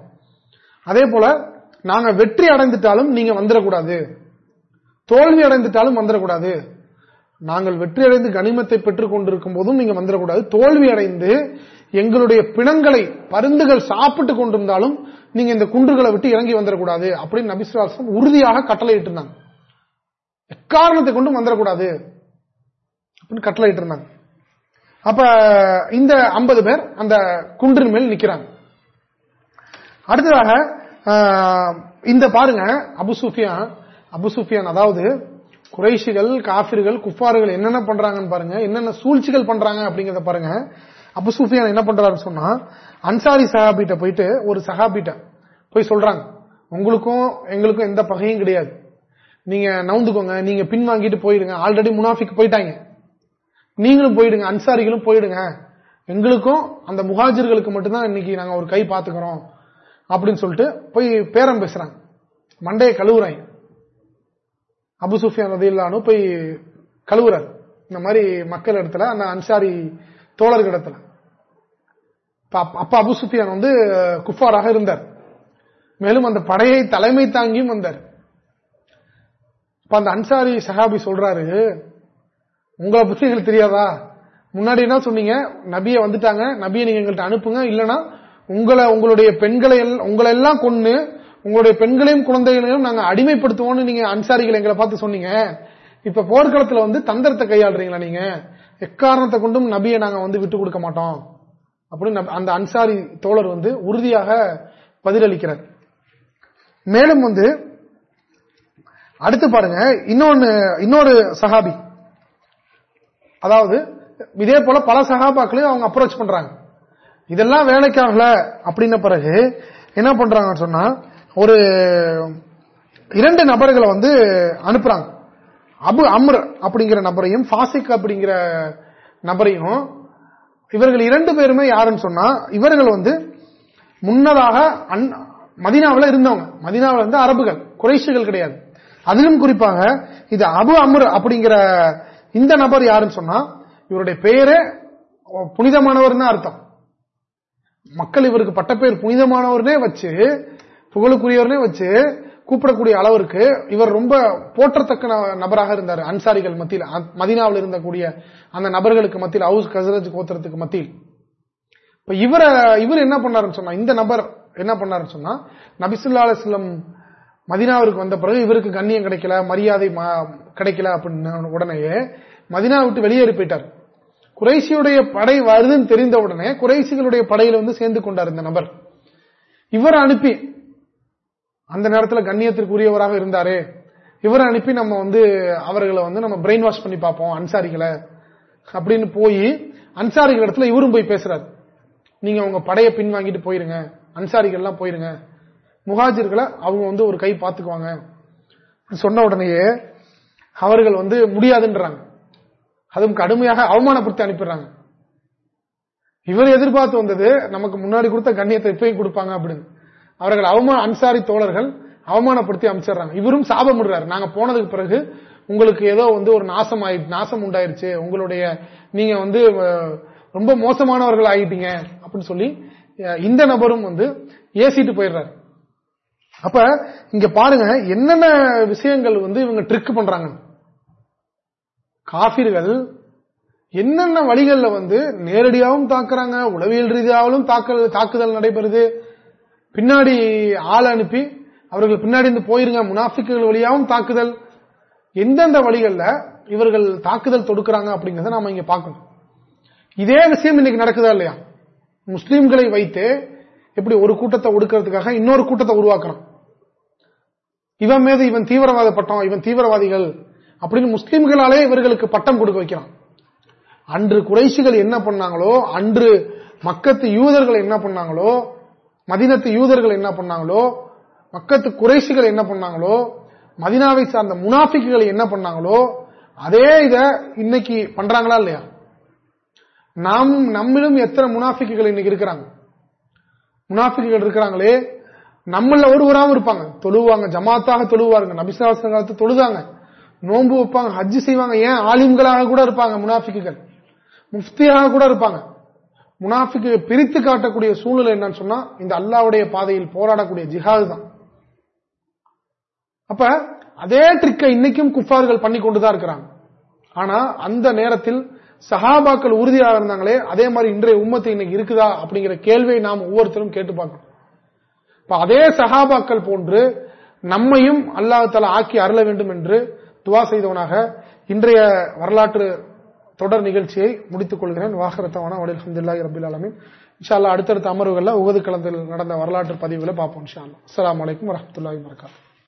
அதே போல நாங்க வெற்றி அடைந்துட்டாலும் நீங்க வந்துடக்கூடாது. தோல்வி அடைந்துட்டாலும் வந்துடக்கூடாது. நாங்கள் வெற்றி அடைந்து கனிமத்தை பெற்றுக் கொண்டிருக்கும் போதும் நீங்க வந்துடக்கூடாது. தோல்வி அடைந்து எங்களுடைய பிணங்களை பருந்துகள் சாப்பிட்டு கொண்டிருந்தாலும் நீங்க இந்த குன்றுகளை விட்டு இறங்கி வந்துடக்கூடாது அப்படின்னு நபிசுவாசம் உறுதியாக கட்டளையிட்டு இருந்தாங்க எக்காரணத்தை கொண்டும் வந்துடக்கூடாது அப்படின்னு கட்டளையிட்டு இருந்தாங்க அப்ப இந்த ஐம்பது பேர் அந்த குன்றின் மேல் நிக்கிறாங்க. அடுத்ததாக இந்த பாருங்க அபு சுஃபியான் அபு அதாவது குறைஷிகள் காபிர்கள் குஃபார்கள் என்னென்ன பண்றாங்கன்னு பாருங்க. என்னென்ன சூழ்ச்சிகள் பண்றாங்க அப்படிங்கறத பாருங்க. அபு சுஃபியான் என்ன பண்றாருன்னு சொன்னா அன்சாரி சஹாபிட்ட போயிட்டு ஒரு சஹாபிட்ட போய் சொல்றாங்க. உங்களுக்கும் எங்களுக்கும் எந்த பகையும் கிடையாது. நீங்க நவுந்துக்கோங்க நீங்க பின் வாங்கிட்டு போயிடுங்க ஆல்ரெடி முனாஃபிக் போயிட்டாங்க. நீங்களும் போயிடுங்க அன்சாரிகளும் போயிடுங்க. எங்களுக்கும் அந்த முகாஜர்களுக்கு மட்டும்தான் இன்னைக்கு நாங்க ஒரு கை பாத்துக்கிறோம் அப்படின்னு சொல்லிட்டு போய் பேரம் பேசுறாங்க. மண்டையை கழுவுறாங்க. அபு சுஃபியான் ரதில்லானு போய் கழுவுறாரு. இந்த மாதிரி மக்கள் இடத்துல அந்த அன்சாரி தோழர்கள் இடத்துல. அப்ப அபு சுஃபியான் வந்து குஃபாராக இருந்தார். மேலும் அந்த படையை தலைமை தாங்கியும் வந்தார். அந்த அன்சாரி சஹாபி சொல்றாரு உங்களை பத்தி எங்களுக்கு தெரியாதா? முன்னாடி என்ன சொன்னீங்க? நபிய வந்துட்டாங்க. நபியை நீங்க எங்கள்கிட்ட அனுப்புங்க. இல்லைன்னா உங்களை உங்களுடைய பெண்களை உங்களை எல்லாம் கொண்டு உங்களுடைய பெண்களையும் குழந்தைகளையும் நாங்க அடிமைப்படுத்துவோம்னு நீங்க அன்சாரிகள் எங்களை பார்த்து சொன்னீங்க. இப்ப போர்க்களத்துல வந்து தந்திரத்தை கையாளுறீங்களா நீங்க? எக்காரணத்தை கொண்டும் நபியை நாங்க வந்து விட்டு கொடுக்க மாட்டோம். அப்படின்னு அந்த அன்சாரி தோழர் வந்து உறுதியாக பதிலளிக்கிறார். மேலும் வந்து அடுத்து பாருங்க இன்னொன்னு இன்னொரு சஹாபி. அதாவது இதே போல பல சகாபாக்களையும் அவங்க அப்ரோச் பண்றாங்க. இதெல்லாம் வேலைக்காகல. அப்படின்ன பிறகு என்ன பண்றாங்கன்னு சொன்னா ஒரு இரண்டு நபர்களை வந்து அனுப்புறாங்க. அபு அம்ர் அப்படிங்கிற நபரையும் பாசிக் அப்படிங்கிற நபரையும் இவர்கள் இரண்டு பேருமே யாருன்னு சொன்னா இவர்கள் வந்து முன்னதாக மதினாவில் இருந்தவங்க. மதினாவில் இருந்து அரபுகள் குறைஷிகள் கிடையாது. அதிலும் குறிப்பாக இது அபு அமர் அப்படிங்கிற இந்த நபர் யாருன்னு சொன்னா இவருடைய பெயரே புனிதமானவர்னு அர்த்தம். மக்கள் இவருக்கு பட்ட பேர் புனிதமானவர்னே வச்சு புகழுக்குரியவர்னே வச்சு கூப்பிடக்கூடிய அளவிற்கு இவர் ரொம்ப போற்றத்தக்க நபராக இருந்தார் அன்சாரிகள் மத்தியில். மதினாவில் இருந்தக்கூடிய அந்த நபர்களுக்கு மத்தியில் ஹவுஸ் கசரஜ் கோத்திரத்துக்கு மத்தியில். இப்ப இவர இவர் என்ன பண்ணாருன்னு சொன்னா இந்த நபர் என்ன பண்ணாருன்னு சொன்னா நபிசுல்லா அலுவலம் மதினாவிற்கு வந்த பிறகு இவருக்கு கண்ணியம் கிடைக்கல மரியாதை கிடைக்கல அப்படின்னு உடனேயே மதினா விட்டு வெளியேறி போயிட்டார். குறைசியுடைய படை வருதுன்னு தெரிந்த உடனே குறைசிகளுடைய படையில வந்து சேர்ந்து கொண்டார் இந்த நபர். இவரை அனுப்பி அந்த நேரத்தில் கண்ணியத்திற்குரியவராக இருந்தாரு. இவரை அனுப்பி நம்ம வந்து அவர்களை வந்து நம்ம பிரெயின் வாஷ் பண்ணி பார்ப்போம் அன்சாரிகளை. அப்படின்னு போய் அன்சாரிகள் இடத்துல இவரும் போய் பேசுறாரு. நீங்க உங்க படையை பின் வாங்கிட்டு போயிருங்க. அன்சாரிகள்லாம் போயிருங்க. முகாஜிர்களை அவங்க வந்து ஒரு கை பார்த்துக்குவாங்க. சொன்ன உடனேயே அவர்கள் வந்து முடியாதுன்றாங்க. அதுவும் கடுமையாக அவமானப்படுத்தி அனுப்பிடுறாங்க. இவர் எதிர்பார்த்து வந்தது நமக்கு முன்னாடி கொடுத்த கண்ணியத்தை இப்பயும் கொடுப்பாங்க அப்படின்னு. அவர்கள் அவமான அன்சாரி தோழர்கள் அவமானப்படுத்தி அமைச்சிடுறாங்க. இவரும் சாபம் விடுறாரு. நாங்க போனதுக்கு பிறகு உங்களுக்கு ஏதோ வந்து ஒரு நாசம் ஆயி நாசம் உண்டாயிருச்சு. உங்களுடைய நீங்க வந்து ரொம்ப மோசமானவர்கள் ஆகிட்டீங்க அப்படின்னு சொல்லி இந்த நபரும் வந்து ஏசிட்டு போயிடுறாரு. அப்ப இங்க பாருங்க என்னென்ன விஷயங்கள் வந்து இவங்க ட்ரிக் பண்றாங்க. காபிர்கள் என்னென்ன வழிகள்ல வந்து நேரடியாகவும் தாக்குறாங்க உளவியல் ரீதியாகவும் தாக்குதல் நடைபெறுது. பின்னாடி ஆள் அனுப்பி அவர்கள் பின்னாடி இருந்து போயிருங்க முனாஃபிக்குகள் வழியாகவும் தாக்குதல். எந்தெந்த வழிகள்ல இவர்கள் தாக்குதல் தொடுக்கிறாங்க அப்படிங்கறத நாம இங்க பார்க்கணும். இதே விஷயம் இன்னைக்கு நடக்குதா இல்லையா? முஸ்லீம்களை வைத்து எப்படி ஒரு கூட்டத்தை ஒடுக்கிறதுக்காக இன்னொரு கூட்டத்தை உருவாக்கணும் இவன் மீது இவன் தீவிரவாத பட்டம் இவன் தீவிரவாதிகள் அப்படின்னு முஸ்லீம்களாலே இவர்களுக்கு பட்டம் கொடுக்க வைக்கிறான். அன்று குறைசிகள் என்ன பண்ணாங்களோ அன்று மக்கத்து யூதர்கள் என்ன பண்ணாங்களோ மதினத்து யூதர்கள் என்ன பண்ணாங்களோ மக்கத்து குறைசிகள் என்ன பண்ணாங்களோ மதினாவை சார்ந்த முனாஃபிக்குகள் என்ன பண்ணாங்களோ அதே இத இன்னைக்கு பண்றாங்களா இல்லையா? நாம் நம்மிலும் எத்தனை முனாஃபிக்குகள் இன்னைக்கு இருக்கிறாங்க? முனாஃபிக்குகள் இருக்கிறாங்களே நம்மள ஒருவராம இருப்பாங்க. தொழுவாங்க ஜமாத்தாக தொழுவாருங்க நபிசாசன காலத்து தொழுதாங்க. நோன்பு வைப்பாங்க ஹஜ்ஜு செய்வாங்க. ஏன்? ஆலிம்களாக கூட இருப்பாங்க முனாஃபிக்குகள். முஃப்தியாக கூட இருப்பாங்க. முனாஃபிக்கு பிரித்து காட்டக்கூடிய சூழ்நிலை என்னன்னு சொன்னா இந்த அல்லாவுடைய பாதையில் போராடக்கூடிய ஜிஹாது தான். அப்ப அதே ட்ரிக்கை இன்னைக்கும் குஃபார்கள் பண்ணி கொண்டுதான் இருக்கிறாங்க. ஆனா அந்த நேரத்தில் சஹாபாக்கள் உறுதியாக இருந்தாங்களே அதே மாதிரி இன்றைய உம்மத்து இன்னைக்கு இருக்குதா அப்படிங்கிற கேள்வியை நாம் ஒவ்வொருத்தரும் கேட்டு பார்க்கணும். இப்ப அதே சஹாபாக்கள் போன்று நம்மையும் அல்லாஹால ஆக்கி அருள வேண்டும் என்று துவா செய்தவனாக இன்றைய வரலாற்று தொடர் நிகழ்ச்சியை முடித்துக் கொள்கிறேன். வாகரத்தவான வடில் அஹமதுல்லாஹி ரபில் ஆலமின். இன்ஷால்லா அடுத்தடுத்த அமர்வுகளில் உகது கலந்தில் நடந்த வரலாற்று பதிவுகளை பார்ப்போம் இன்ஷால்லா அஸ்லாம் வலைக்கம் வரமத்துல்லாஹி வரகாத்து